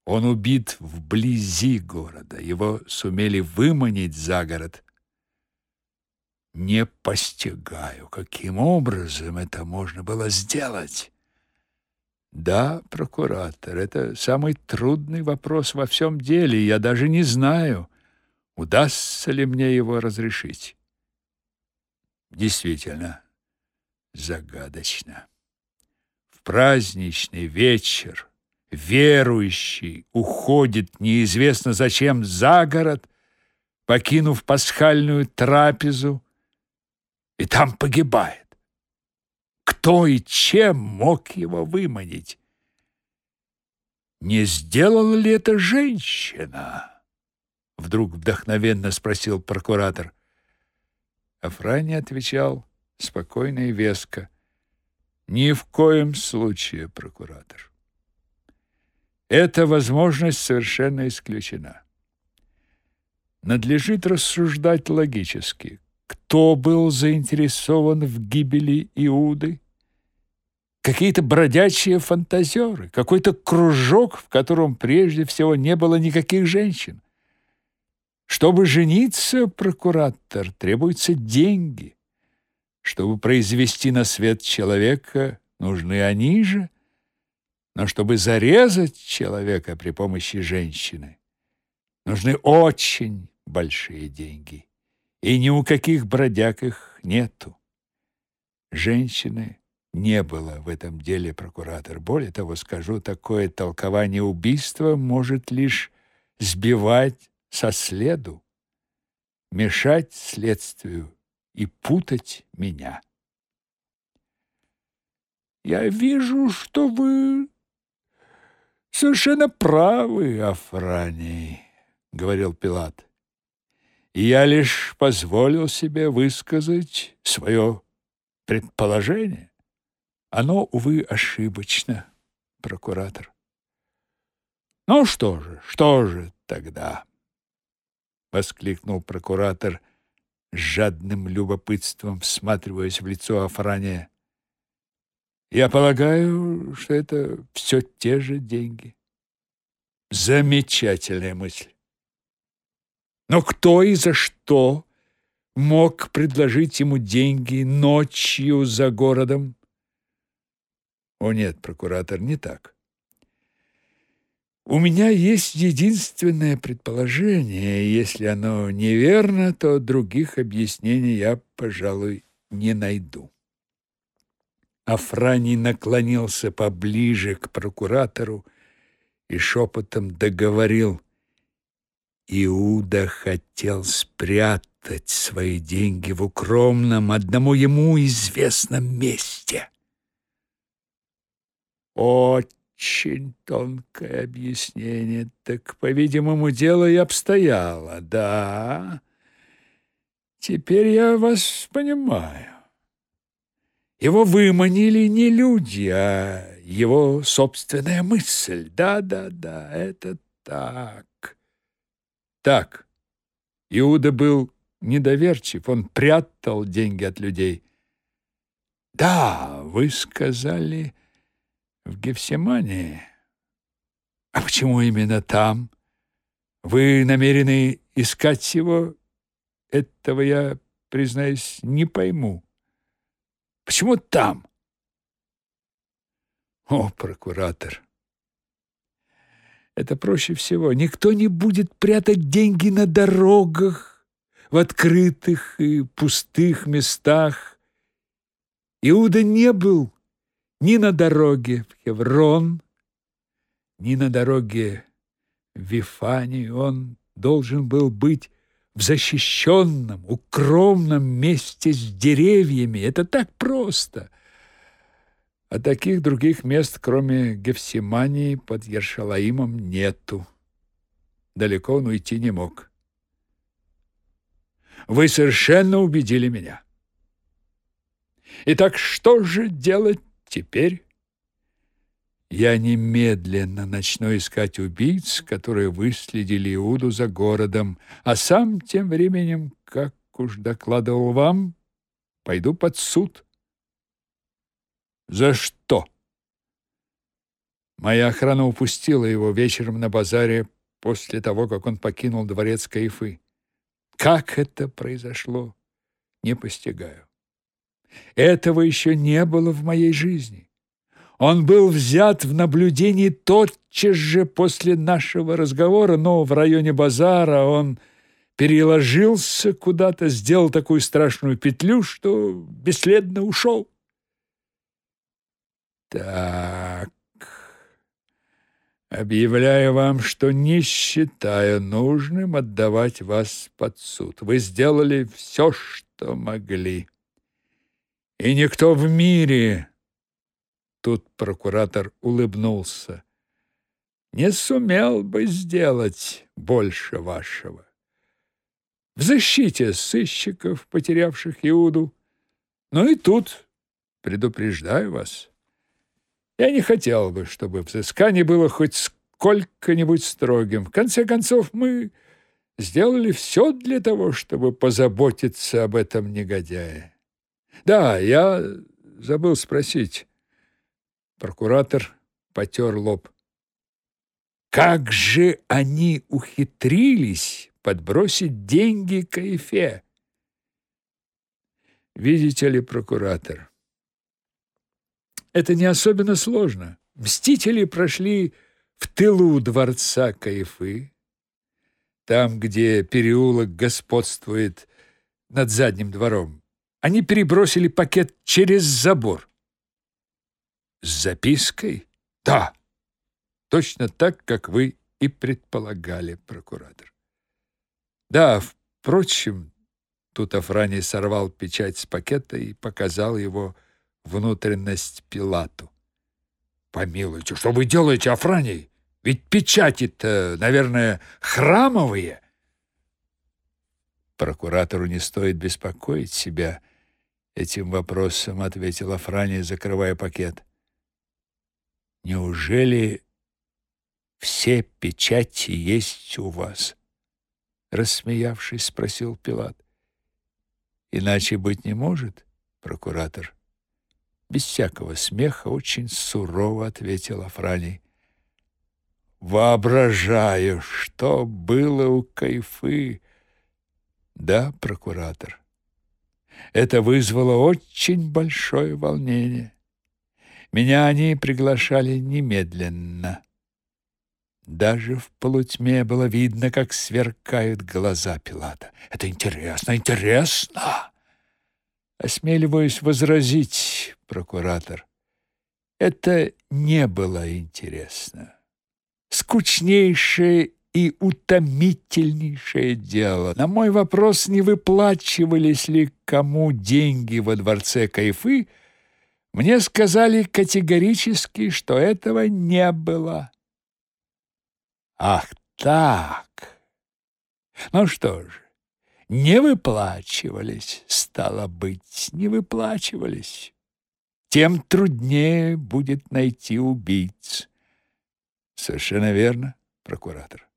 Он убит вблизи города. Его сумели выманить за город. Не постигаю, каким образом это можно было сделать. Да, прокуратор, это самый трудный вопрос во всем деле. Я даже не знаю, удастся ли мне его разрешить. Действительно, загадочно. В праздничный вечер верующий уходит неизвестно зачем за город, покинув пасхальную трапезу, и там погибает. Кто и чем мог его выманить? Не сделала ли это женщина? Вдруг вдохновенно спросил прокуратор. Афрани отвечал спокойно и веско. Ни в коем случае, прокуратор. Эта возможность совершенно исключена. Надлежит рассуждать логически. Кто был заинтересован в гибели Иуды? Какие-то бродячие фантазеры, какой-то кружок, в котором прежде всего не было никаких женщин. Чтобы жениться, прокуратор, требуются деньги. Чтобы произвести на свет человека, нужны они же. Но чтобы зарезать человека при помощи женщины, нужны очень большие деньги. И ни у каких бродяг их нету. Женщины не было в этом деле, прокуратор. Более того, скажу, такое толкование убийства может лишь сбивать со следу, мешать следствию и путать меня. Я вижу, что вы совершенно правы, Афраний, говорил Пилат. И я лишь позволил себе высказать свое предположение. Оно, увы, ошибочно, прокуратор. Ну что же, что же тогда? Воскликнул прокуратор с жадным любопытством, всматриваясь в лицо Афрания. Я полагаю, что это все те же деньги. Замечательная мысль. Но кто и за что мог предложить ему деньги ночью за городом? О нет, прокуратор, не так. У меня есть единственное предположение, если оно неверно, то других объяснений я, пожалуй, не найду. Афраний наклонился поближе к прокуратору и шепотом договорил: Иуда хотел спрятать свои деньги в укромном, одному ему известном месте. Очень тонкое объяснение. Так, по-видимому, дело и обстояло. Да. Теперь я вас понимаю. Его выманили не люди, а его собственная мысль. Да-да-да, это так. Так. Иуда был недоверчив, он прятал деньги от людей. Да, вы сказали в Гефсимании. А почему именно там? Вы намерены искать его? Этого я, признаюсь, не пойму. Почему там? О, прокуратор, это проще всего. Никто не будет прятать деньги на дорогах, в открытых и пустых местах. Иуда не был ни на дороге в Хеврон, ни на дороге в Вифанию. Он должен был быть в защищенном, укромном месте с деревьями. Это так просто. А таких других мест, кроме Гефсимании, под Ершалаимом нету. Далеко он уйти не мог. Вы совершенно убедили меня. Итак, что же делать теперь? Я немедленно начну искать убийц, которые выследили Иуду за городом, а сам тем временем, как уж докладывал вам, пойду под суд. За что? Моя охрана упустила его вечером на базаре после того, как он покинул дворец Кайфы. Как это произошло, не постигаю. Этого еще не было в моей жизни. Он был взят в наблюдение тотчас же после нашего разговора, но в районе базара он переложился куда-то, сделал такую страшную петлю, что бесследно ушел. Так. Объявляю вам, что не считаю нужным отдавать вас под суд. Вы сделали все, что могли. И никто в мире Тут прокуратор улыбнулся. Не сумел бы сделать больше вашего. В защите сыщиков, потерявших Иуду. Но и тут предупреждаю вас. Я не хотел бы, чтобы взыскание было хоть сколько-нибудь строгим. В конце концов, мы сделали все для того, чтобы позаботиться об этом негодяе. Да, я забыл спросить. Прокуратор потер лоб. Как же они ухитрились подбросить деньги Кайфе? Видите ли, прокуратор, это не особенно сложно. Мстители прошли в тылу дворца Кайфы, там, где переулок господствует над задним двором. Они перебросили пакет через забор. С запиской? Да. Точно так, как вы и предполагали, прокуратор. Да, впрочем, тут Афраний сорвал печать с пакета и показал его внутренность Пилату. Помилуйте, что вы делаете, Афраний? Ведь печати-то, наверное, храмовые. Прокуратору не стоит беспокоить себя этим вопросом, ответил Афраний, закрывая пакет. Неужели все печати есть у вас? рассмеявшись, спросил Пилат. Иначе быть не может, прокуратор. Без всякого смеха очень сурово ответил Афраний. Воображаю, что было у Кайфы. Да, прокуратор. Это вызвало очень большое волнение. Меня они приглашали немедленно. Даже в полутьме было видно, как сверкают глаза Пилата. Это интересно, интересно. Осмеливаюсь возразить, прокуратор. Это не было интересно. Скучнейшее и утомительнейшее дело. На мой вопрос, не выплачивались ли кому деньги во дворце Кайфы, мне сказали категорически, что этого не было. Ах так! Ну что ж, не выплачивались, стало быть, не выплачивались. Тем труднее будет найти убийц. Совершенно верно, прокуратор.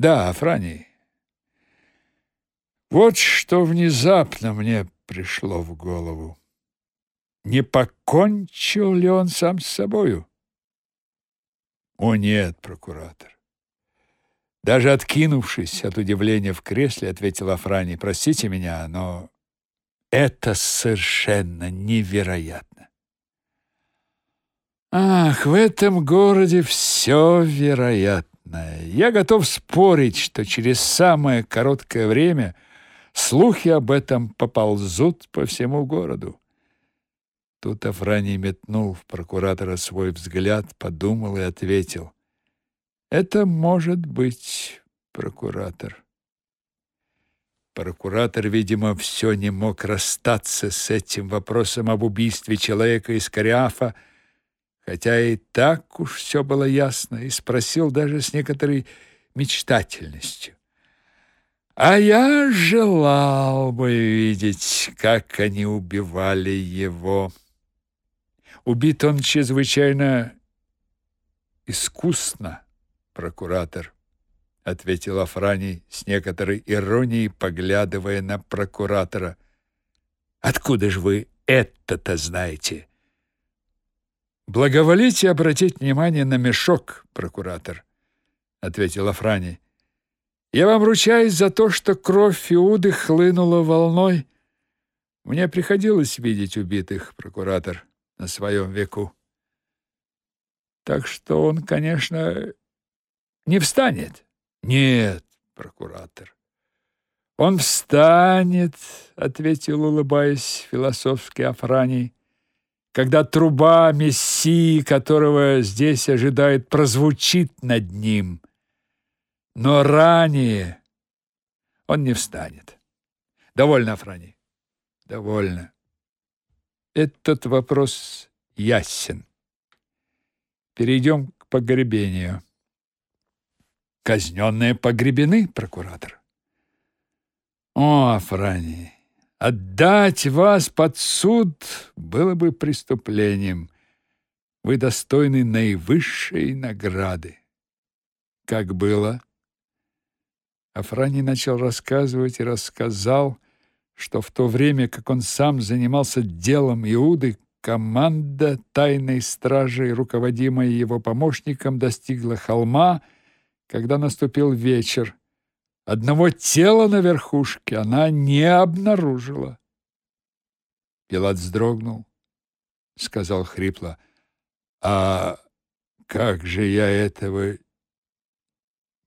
Да, Франи. Вот что внезапно мне пришло в голову. Не покончил ли он сам с собою? О нет, прокуратор. Даже откинувшись от удивления в кресле, ответил Афрани: "Простите меня, но это совершенно невероятно". Ах, в этом городе все вероятно. Я готов спорить, что через самое короткое время слухи об этом поползут по всему городу. Тут Афраний метнул в прокуратора свой взгляд, подумал и ответил. «Это может быть, прокуратор». Прокуратор, видимо, все не мог расстаться с этим вопросом об убийстве человека из Кориафа, хотя и так уж все было ясно, и спросил даже с некоторой мечтательностью. А я желал бы видеть, как они убивали его. Убит он чрезвычайно искусно, прокуратор, ответил Афраний с некоторой иронией, поглядывая на прокуратора. Откуда же вы это-то знаете? Благоволите обратить внимание на мешок, прокуратор, ответил Афраний. Я вам ручаюсь за то, что кровь Иуды хлынула волной. Мне приходилось видеть убитых, прокуратор на своем веку. Так что он, конечно, не встанет. Нет, прокуратор. Он встанет, ответил, улыбаясь, философский Афраний, когда труба мессии, которого здесь ожидает, прозвучит над ним. Но ранее он не встанет. Довольно, Афраний. Довольно. этот вопрос ясен. Перейдем к погребению. Казненные погребены, прокуратор. О, Афрани, отдать вас под суд было бы преступлением. Вы достойны наивысшей награды. Как было? Афрани начал рассказывать и рассказал, что в то время, как он сам занимался делом Иуды, команда тайной стражи, руководимая его помощником, достигла холма, когда наступил вечер. Одного тела на верхушке она не обнаружила. Пилат вздрогнул, сказал хрипло: "А как же я этого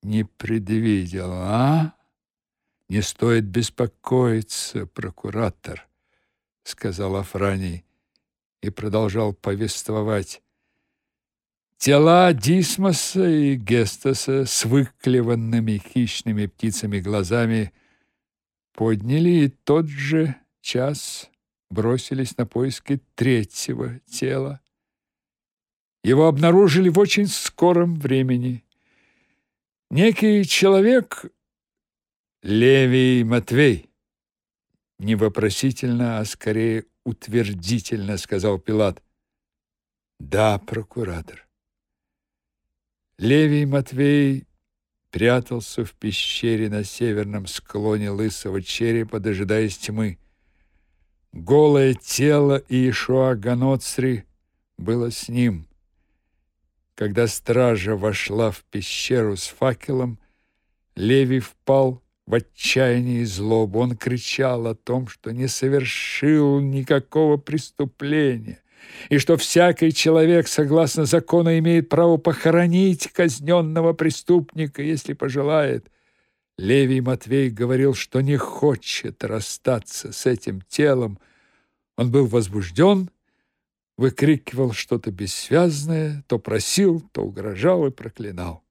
не предвидел, а? Не стоит беспокоиться, прокуратор, сказал Афраний и продолжал повествовать. Тела Дисмоса и Гестаса с выклеванными хищными птицами глазами подняли и тот же час бросились на поиски третьего тела. Его обнаружили в очень скором времени. Некий человек, Левий Матвей, не вопросительно, а скорее утвердительно сказал Пилат. Да, прокуратор. Левий Матвей прятался в пещере на северном склоне лысого черепа, дожидаясь тьмы. Голое тело Иешуа Ганоцри было с ним. Когда стража вошла в пещеру с факелом, Левий впал в отчаяние и злобу. Он кричал о том, что не совершил никакого преступления, и что всякий человек, согласно закону, имеет право похоронить казненного преступника, если пожелает. Левий Матвей говорил, что не хочет расстаться с этим телом. Он был возбужден выкрикивал что-то бессвязное, то просил, то угрожал и проклинал.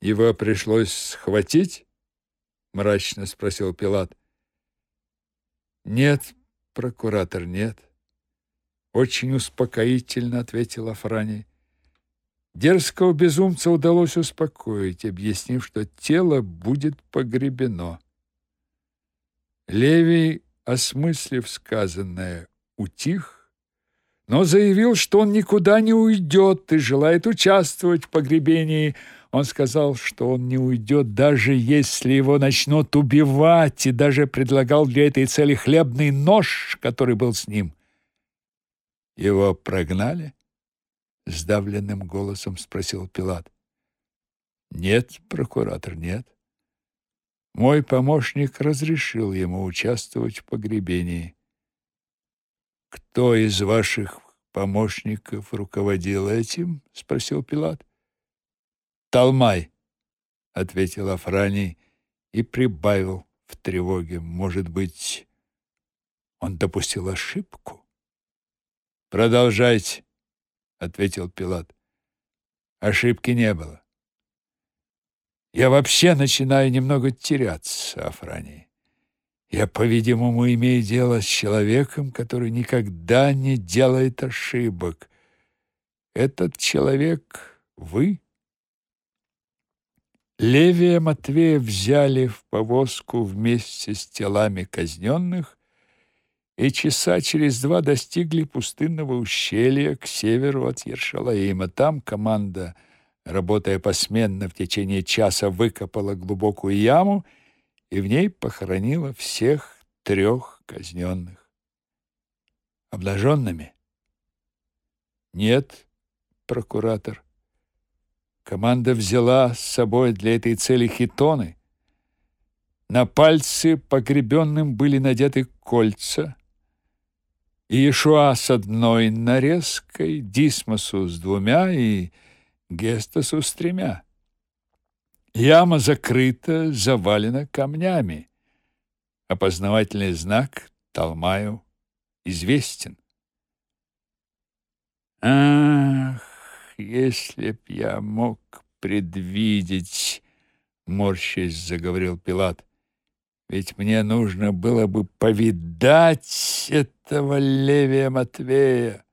Его пришлось схватить? мрачно спросил Пилат. Нет, прокуратор, нет. Очень успокоительно ответил Афраний. Дерзкого безумца удалось успокоить, объяснив, что тело будет погребено. Левий, осмыслив сказанное, утих, но заявил, что он никуда не уйдет и желает участвовать в погребении. Он сказал, что он не уйдет, даже если его начнут убивать, и даже предлагал для этой цели хлебный нож, который был с ним. Его прогнали? сдавленным голосом спросил Пилат. Нет, прокуратор, нет. Мой помощник разрешил ему участвовать в погребении. Кто из ваших помощников руководил этим? спросил Пилат. Талмай, ответил Афраний и прибавил в тревоге: может быть, он допустил ошибку? Продолжайте, ответил Пилат. Ошибки не было. Я вообще начинаю немного теряться, Афраний. Я, по-видимому, имею дело с человеком, который никогда не делает ошибок. Этот человек вы? Левия Матвея взяли в повозку вместе с телами казненных и часа через два достигли пустынного ущелья к северу от Ершалаима. Там команда, работая посменно в течение часа, выкопала глубокую яму и, в ней похоронила всех трех казненных. Обнаженными? Нет, прокуратор. Команда взяла с собой для этой цели хитоны. На пальцы погребенным были надеты кольца. Иешуа с одной нарезкой, Дисмосу с двумя и Гестасу с тремя. Яма закрыта, завалена камнями. Опознавательный знак Талмаю известен. Ах, если б я мог предвидеть, морщась заговорил Пилат. Ведь мне нужно было бы повидать этого Левия Матвея.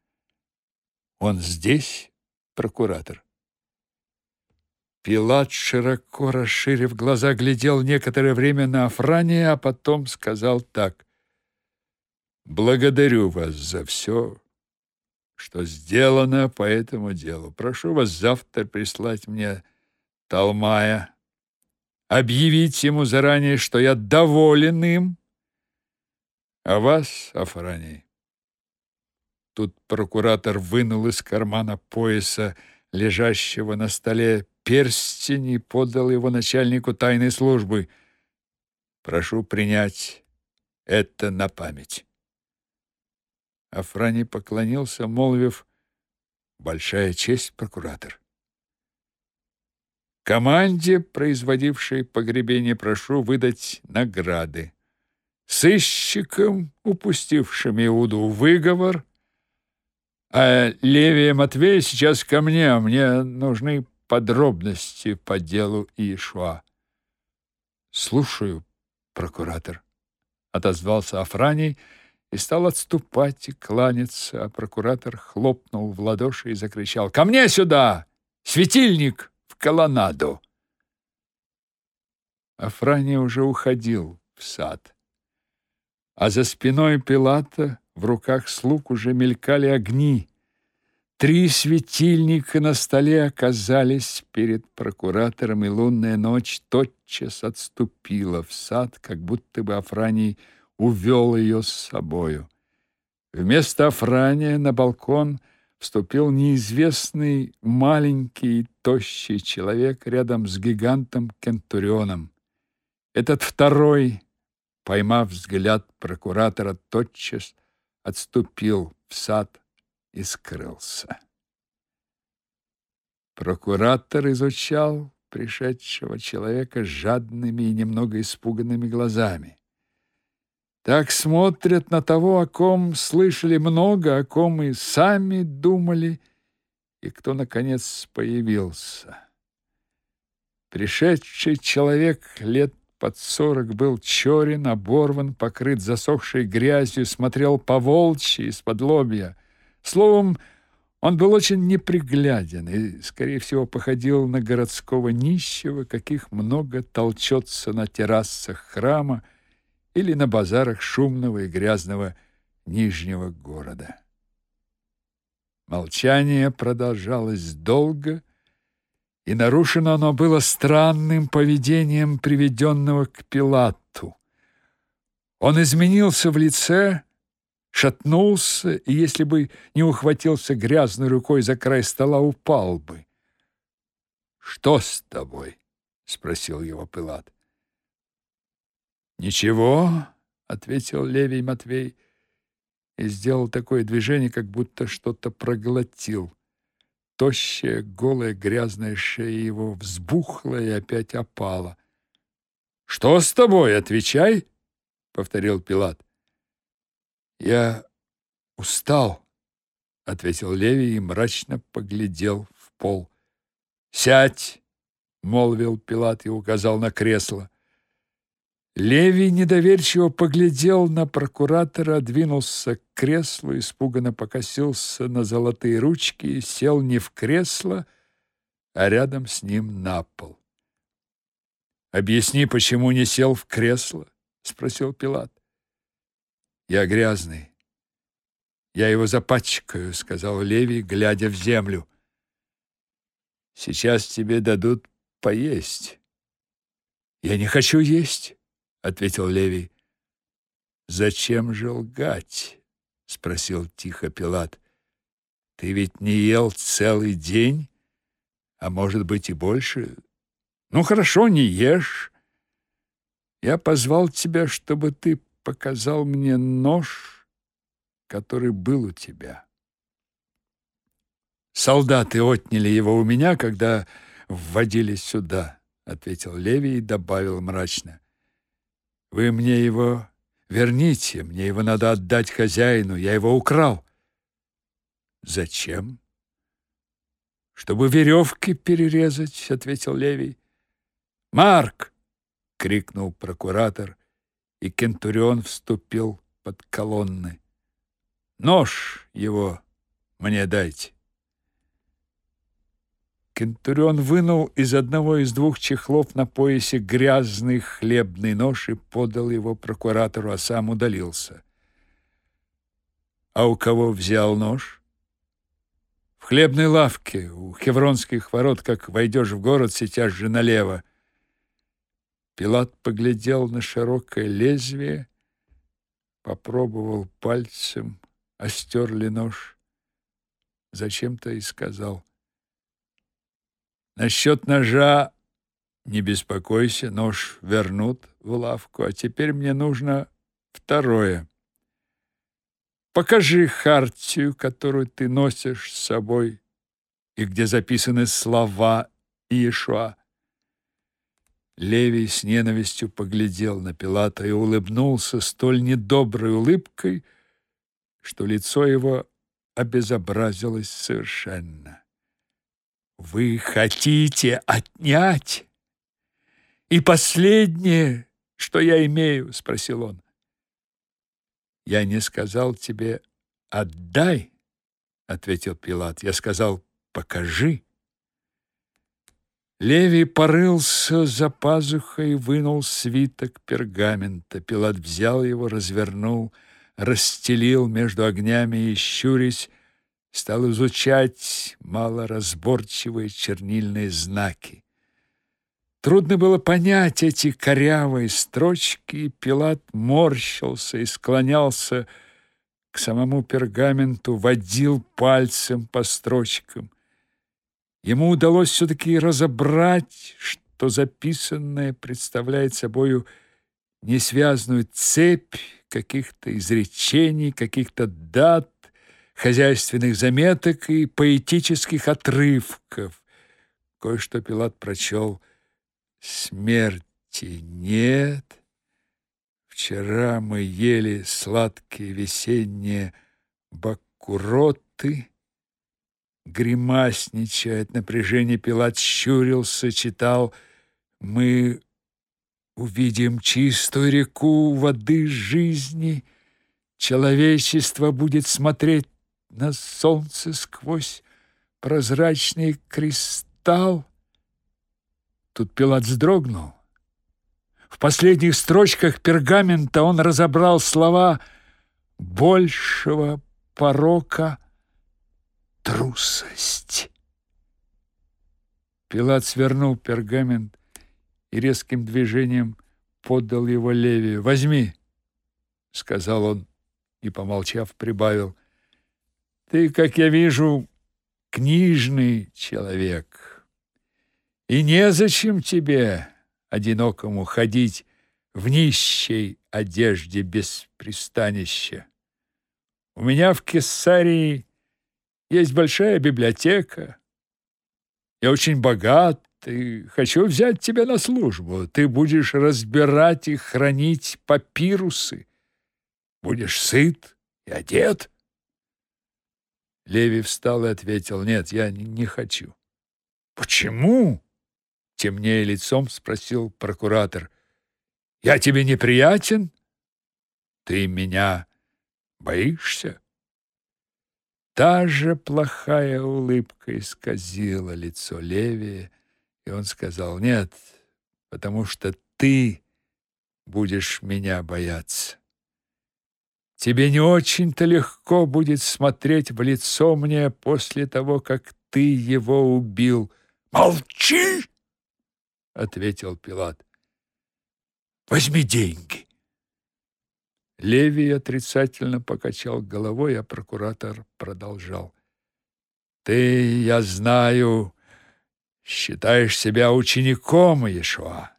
Он здесь, прокуратор? Пилат, широко расширив глаза, глядел некоторое время на Афрания, а потом сказал так. «Благодарю вас за все, что сделано по этому делу. Прошу вас завтра прислать мне Талмая, объявить ему заранее, что я доволен им, а вас, Афраний». Тут прокуратор вынул из кармана пояса, лежащего на столе, перстень и подал его начальнику тайной службы. Прошу принять это на память. Афрани поклонился, молвив: "Большая честь, прокуратор". Команде, производившей погребение, прошу выдать награды. Сыщикам, упустившим Иуду выговор, а Левия Матвей сейчас ко мне, а мне нужны подробности по делу Иешуа. Слушаю, прокуратор, отозвался Афраний и стал отступать и кланяться, а прокуратор хлопнул в ладоши и закричал: "Ко мне сюда! Светильник колоннаду!" Афраний уже уходил в сад, а за спиной Пилата в руках слуг уже мелькали огни. Три светильника на столе оказались перед прокуратором, и лунная ночь тотчас отступила в сад, как будто бы Афраний увел ее с собою. Вместо Афрания на балкон вступил неизвестный маленький тощий человек рядом с гигантом Кентурионом. Этот второй, поймав взгляд прокуратора, тотчас отступил в сад и скрылся. Прокуратор изучал пришедшего человека жадными и немного испуганными глазами. Так смотрят на того, о ком слышали много, о ком и сами думали, и кто наконец появился. Пришедший человек лет под сорок был черен, оборван, покрыт засохшей грязью, смотрел по-волчьи из-под лобья. Словом, он был очень непригляден и, скорее всего, походил на городского нищего, каких много толчется на террасах храма или на базарах шумного и грязного нижнего города. Молчание продолжалось долго, и нарушено оно было странным поведением приведенного к Пилату. Он изменился в лице, шатнулся, и если бы не ухватился грязной рукой за край стола, упал бы. «Что с тобой?» — спросил его Пилат. «Ничего», — ответил Левий Матвей и сделал такое движение, как будто что-то проглотил. Тощая, голая, грязная шея его взбухла и опять опала. «Что с тобой? Отвечай!» — повторил Пилат. Я устал, ответил Левий и мрачно поглядел в пол. Сядь, молвил Пилат и указал на кресло. Левий недоверчиво поглядел на прокуратора, двинулся к креслу, испуганно покосился на золотые ручки и сел не в кресло, а рядом с ним на пол. Объясни, почему не сел в кресло? спросил Пилат. Я грязный. Я его запачкаю, сказал Левий, глядя в землю. Сейчас тебе дадут поесть. Я не хочу есть, ответил Левий. Зачем же лгать? спросил тихо Пилат. Ты ведь не ел целый день, а может быть и больше. Ну хорошо, не ешь. Я позвал тебя, чтобы ты показал мне нож, который был у тебя. Солдаты отняли его у меня, когда вводили сюда, ответил Левий и добавил мрачно: Вы мне его верните, мне его надо отдать хозяину, я его украл. Зачем? Чтобы веревки перерезать, ответил Левий. Марк крикнул прокуратор и Кентурион вступил под колонны. Нож его мне дайте. Кентурион вынул из одного из двух чехлов на поясе грязный хлебный нож и подал его прокуратору, а сам удалился. А у кого взял нож? В хлебной лавке у Хевронских ворот, как войдешь в город, сейчас же налево. Пилат поглядел на широкое лезвие, попробовал пальцем, остер ли нож, зачем-то и сказал: Насчет ножа не беспокойся, нож вернут в лавку, а теперь мне нужно второе. Покажи хартию, которую ты носишь с собой и где записаны слова Иешуа. Левий с ненавистью поглядел на Пилата и улыбнулся столь недоброй улыбкой, что лицо его обезобразилось совершенно. Вы хотите отнять? И последнее, что я имею, спросил он. Я не сказал тебе отдай, ответил Пилат. Я сказал покажи. Левий порылся за пазухой и вынул свиток пергамента. Пилат взял его, развернул, расстелил между огнями и щурясь стал изучать малоразборчивые чернильные знаки. Трудно было понять эти корявые строчки, и Пилат морщился и склонялся к самому пергаменту, водил пальцем по строчкам. Ему удалось все-таки разобрать, что записанное представляет собою несвязную цепь каких-то изречений, каких-то дат, хозяйственных заметок и поэтических отрывков. Кое-что Пилат прочел «Смерти нет». Вчера мы ели сладкие весенние бакуроты. Гримасничая от напряжения, Пилат щурился, читал «Мы увидим чистую реку воды жизни». Человечество будет смотреть на солнце сквозь прозрачный кристалл. Тут Пилат вздрогнул. В последних строчках пергамента он разобрал слова большего порока трусость. Пилат свернул пергамент и резким движением подал его Левию. «Возьми», — сказал он и, помолчав, прибавил — ты, как я вижу, книжный человек. И незачем тебе, одинокому, ходить в нищей одежде без пристанища. У меня в Кесарии есть большая библиотека. Я очень богат и хочу взять тебя на службу. Ты будешь разбирать и хранить папирусы. Будешь сыт и одет. Леви встал и ответил: "Нет, я не хочу". "Почему?" темнее лицом спросил прокуратор. "Я тебе неприятен? Ты меня боишься?" Та же плохая улыбка исказила лицо Леви, и он сказал: "Нет, потому что ты будешь меня бояться". Тебе не очень-то легко будет смотреть в лицо мне после того, как ты его убил. Молчи, ответил Пилат. Возьми деньги. Левий отрицательно покачал головой, а прокуратор продолжал: Ты, я знаю, считаешь себя учеником Иешуа.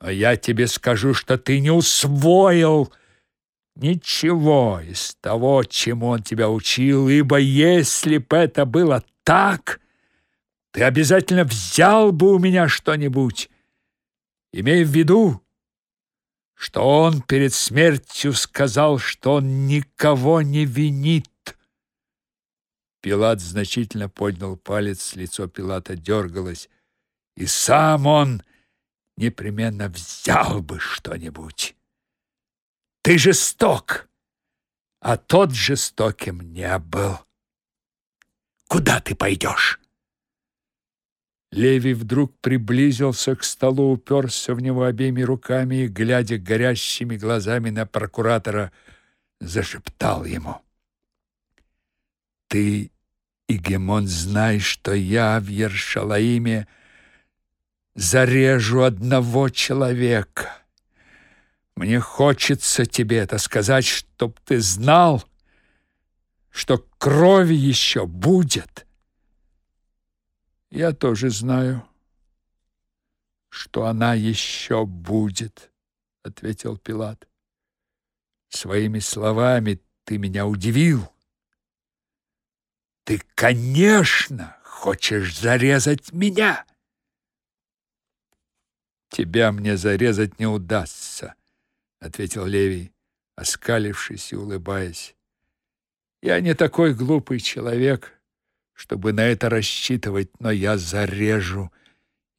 Но я тебе скажу, что ты не усвоил ничего из того, чему он тебя учил, ибо если бы это было так, ты обязательно взял бы у меня что-нибудь. Имей в виду, что он перед смертью сказал, что он никого не винит. Пилат значительно поднял палец, лицо Пилата дергалось, и сам он непременно взял бы что-нибудь. Ты жесток, а тот жестоким не был. Куда ты пойдешь?» Леви вдруг приблизился к столу, уперся в него обеими руками и, глядя горящими глазами на прокуратора, зашептал ему. «Ты, Игемон, знай, что я в Ершалаиме зарежу одного человека. Мне хочется тебе это сказать, чтоб ты знал, что крови еще будет». Я тоже знаю, что она еще будет, ответил Пилат. Своими словами ты меня удивил. Ты, конечно, хочешь зарезать меня. Тебя мне зарезать не удастся, ответил Левий, оскалившись и улыбаясь. Я не такой глупый человек, чтобы на это рассчитывать, но я зарежу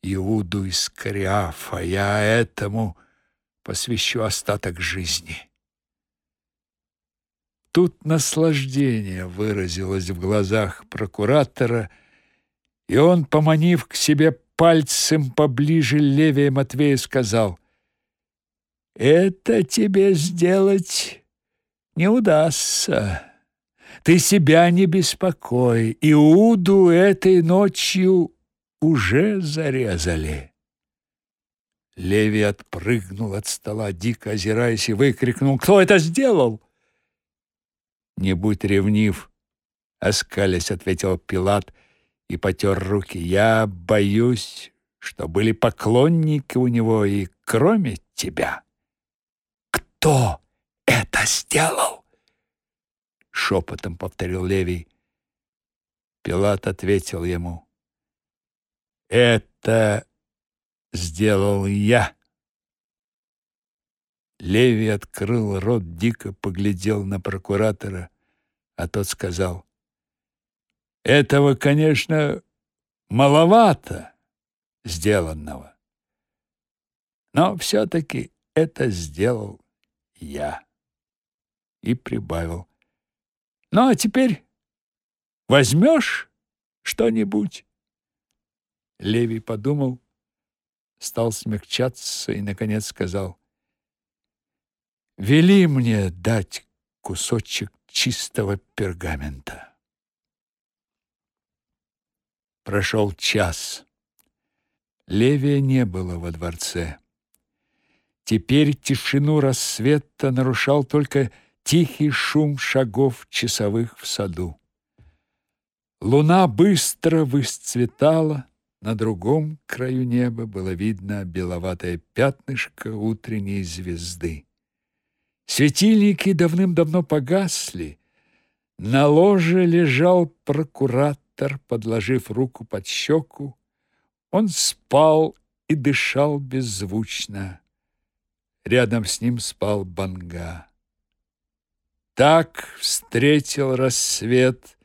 Иуду из Кариафа. Я этому посвящу остаток жизни. Тут наслаждение выразилось в глазах прокуратора, и он, поманив к себе пальцем поближе Левия Матвея, сказал, «Это тебе сделать не удастся». Ты себя не беспокой, Иуду этой ночью уже зарезали. Леви отпрыгнул от стола, дико озираясь, и выкрикнул: "Кто это сделал?" "Не будь ревнив", оскалясь, ответил Пилат и потер руки. "Я боюсь, что были поклонники у него и кроме тебя. Кто это сделал?" шепотом повторил Левий. Пилат ответил ему: "Это сделал я". Левий открыл рот, дико поглядел на прокуратора, а тот сказал: "Этого, конечно, маловато сделанного. Но все таки это сделал я". И прибавил: ну, а теперь возьмешь что-нибудь?» Левий подумал, стал смягчаться и, наконец, сказал, «Вели мне дать кусочек чистого пергамента». Прошел час. Левия не было во дворце. Теперь тишину рассвета нарушал только тихий шум шагов часовых в саду. Луна быстро высцветала, на другом краю неба было видно беловатое пятнышко утренней звезды. Светильники давным-давно погасли. На ложе лежал прокуратор, подложив руку под щеку. Он спал и дышал беззвучно. Рядом с ним спал Банга. Так встретил рассвет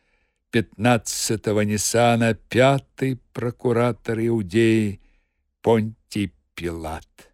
пятнадцатого Ниссана пятый прокуратор Иудеи Понтий Пилат.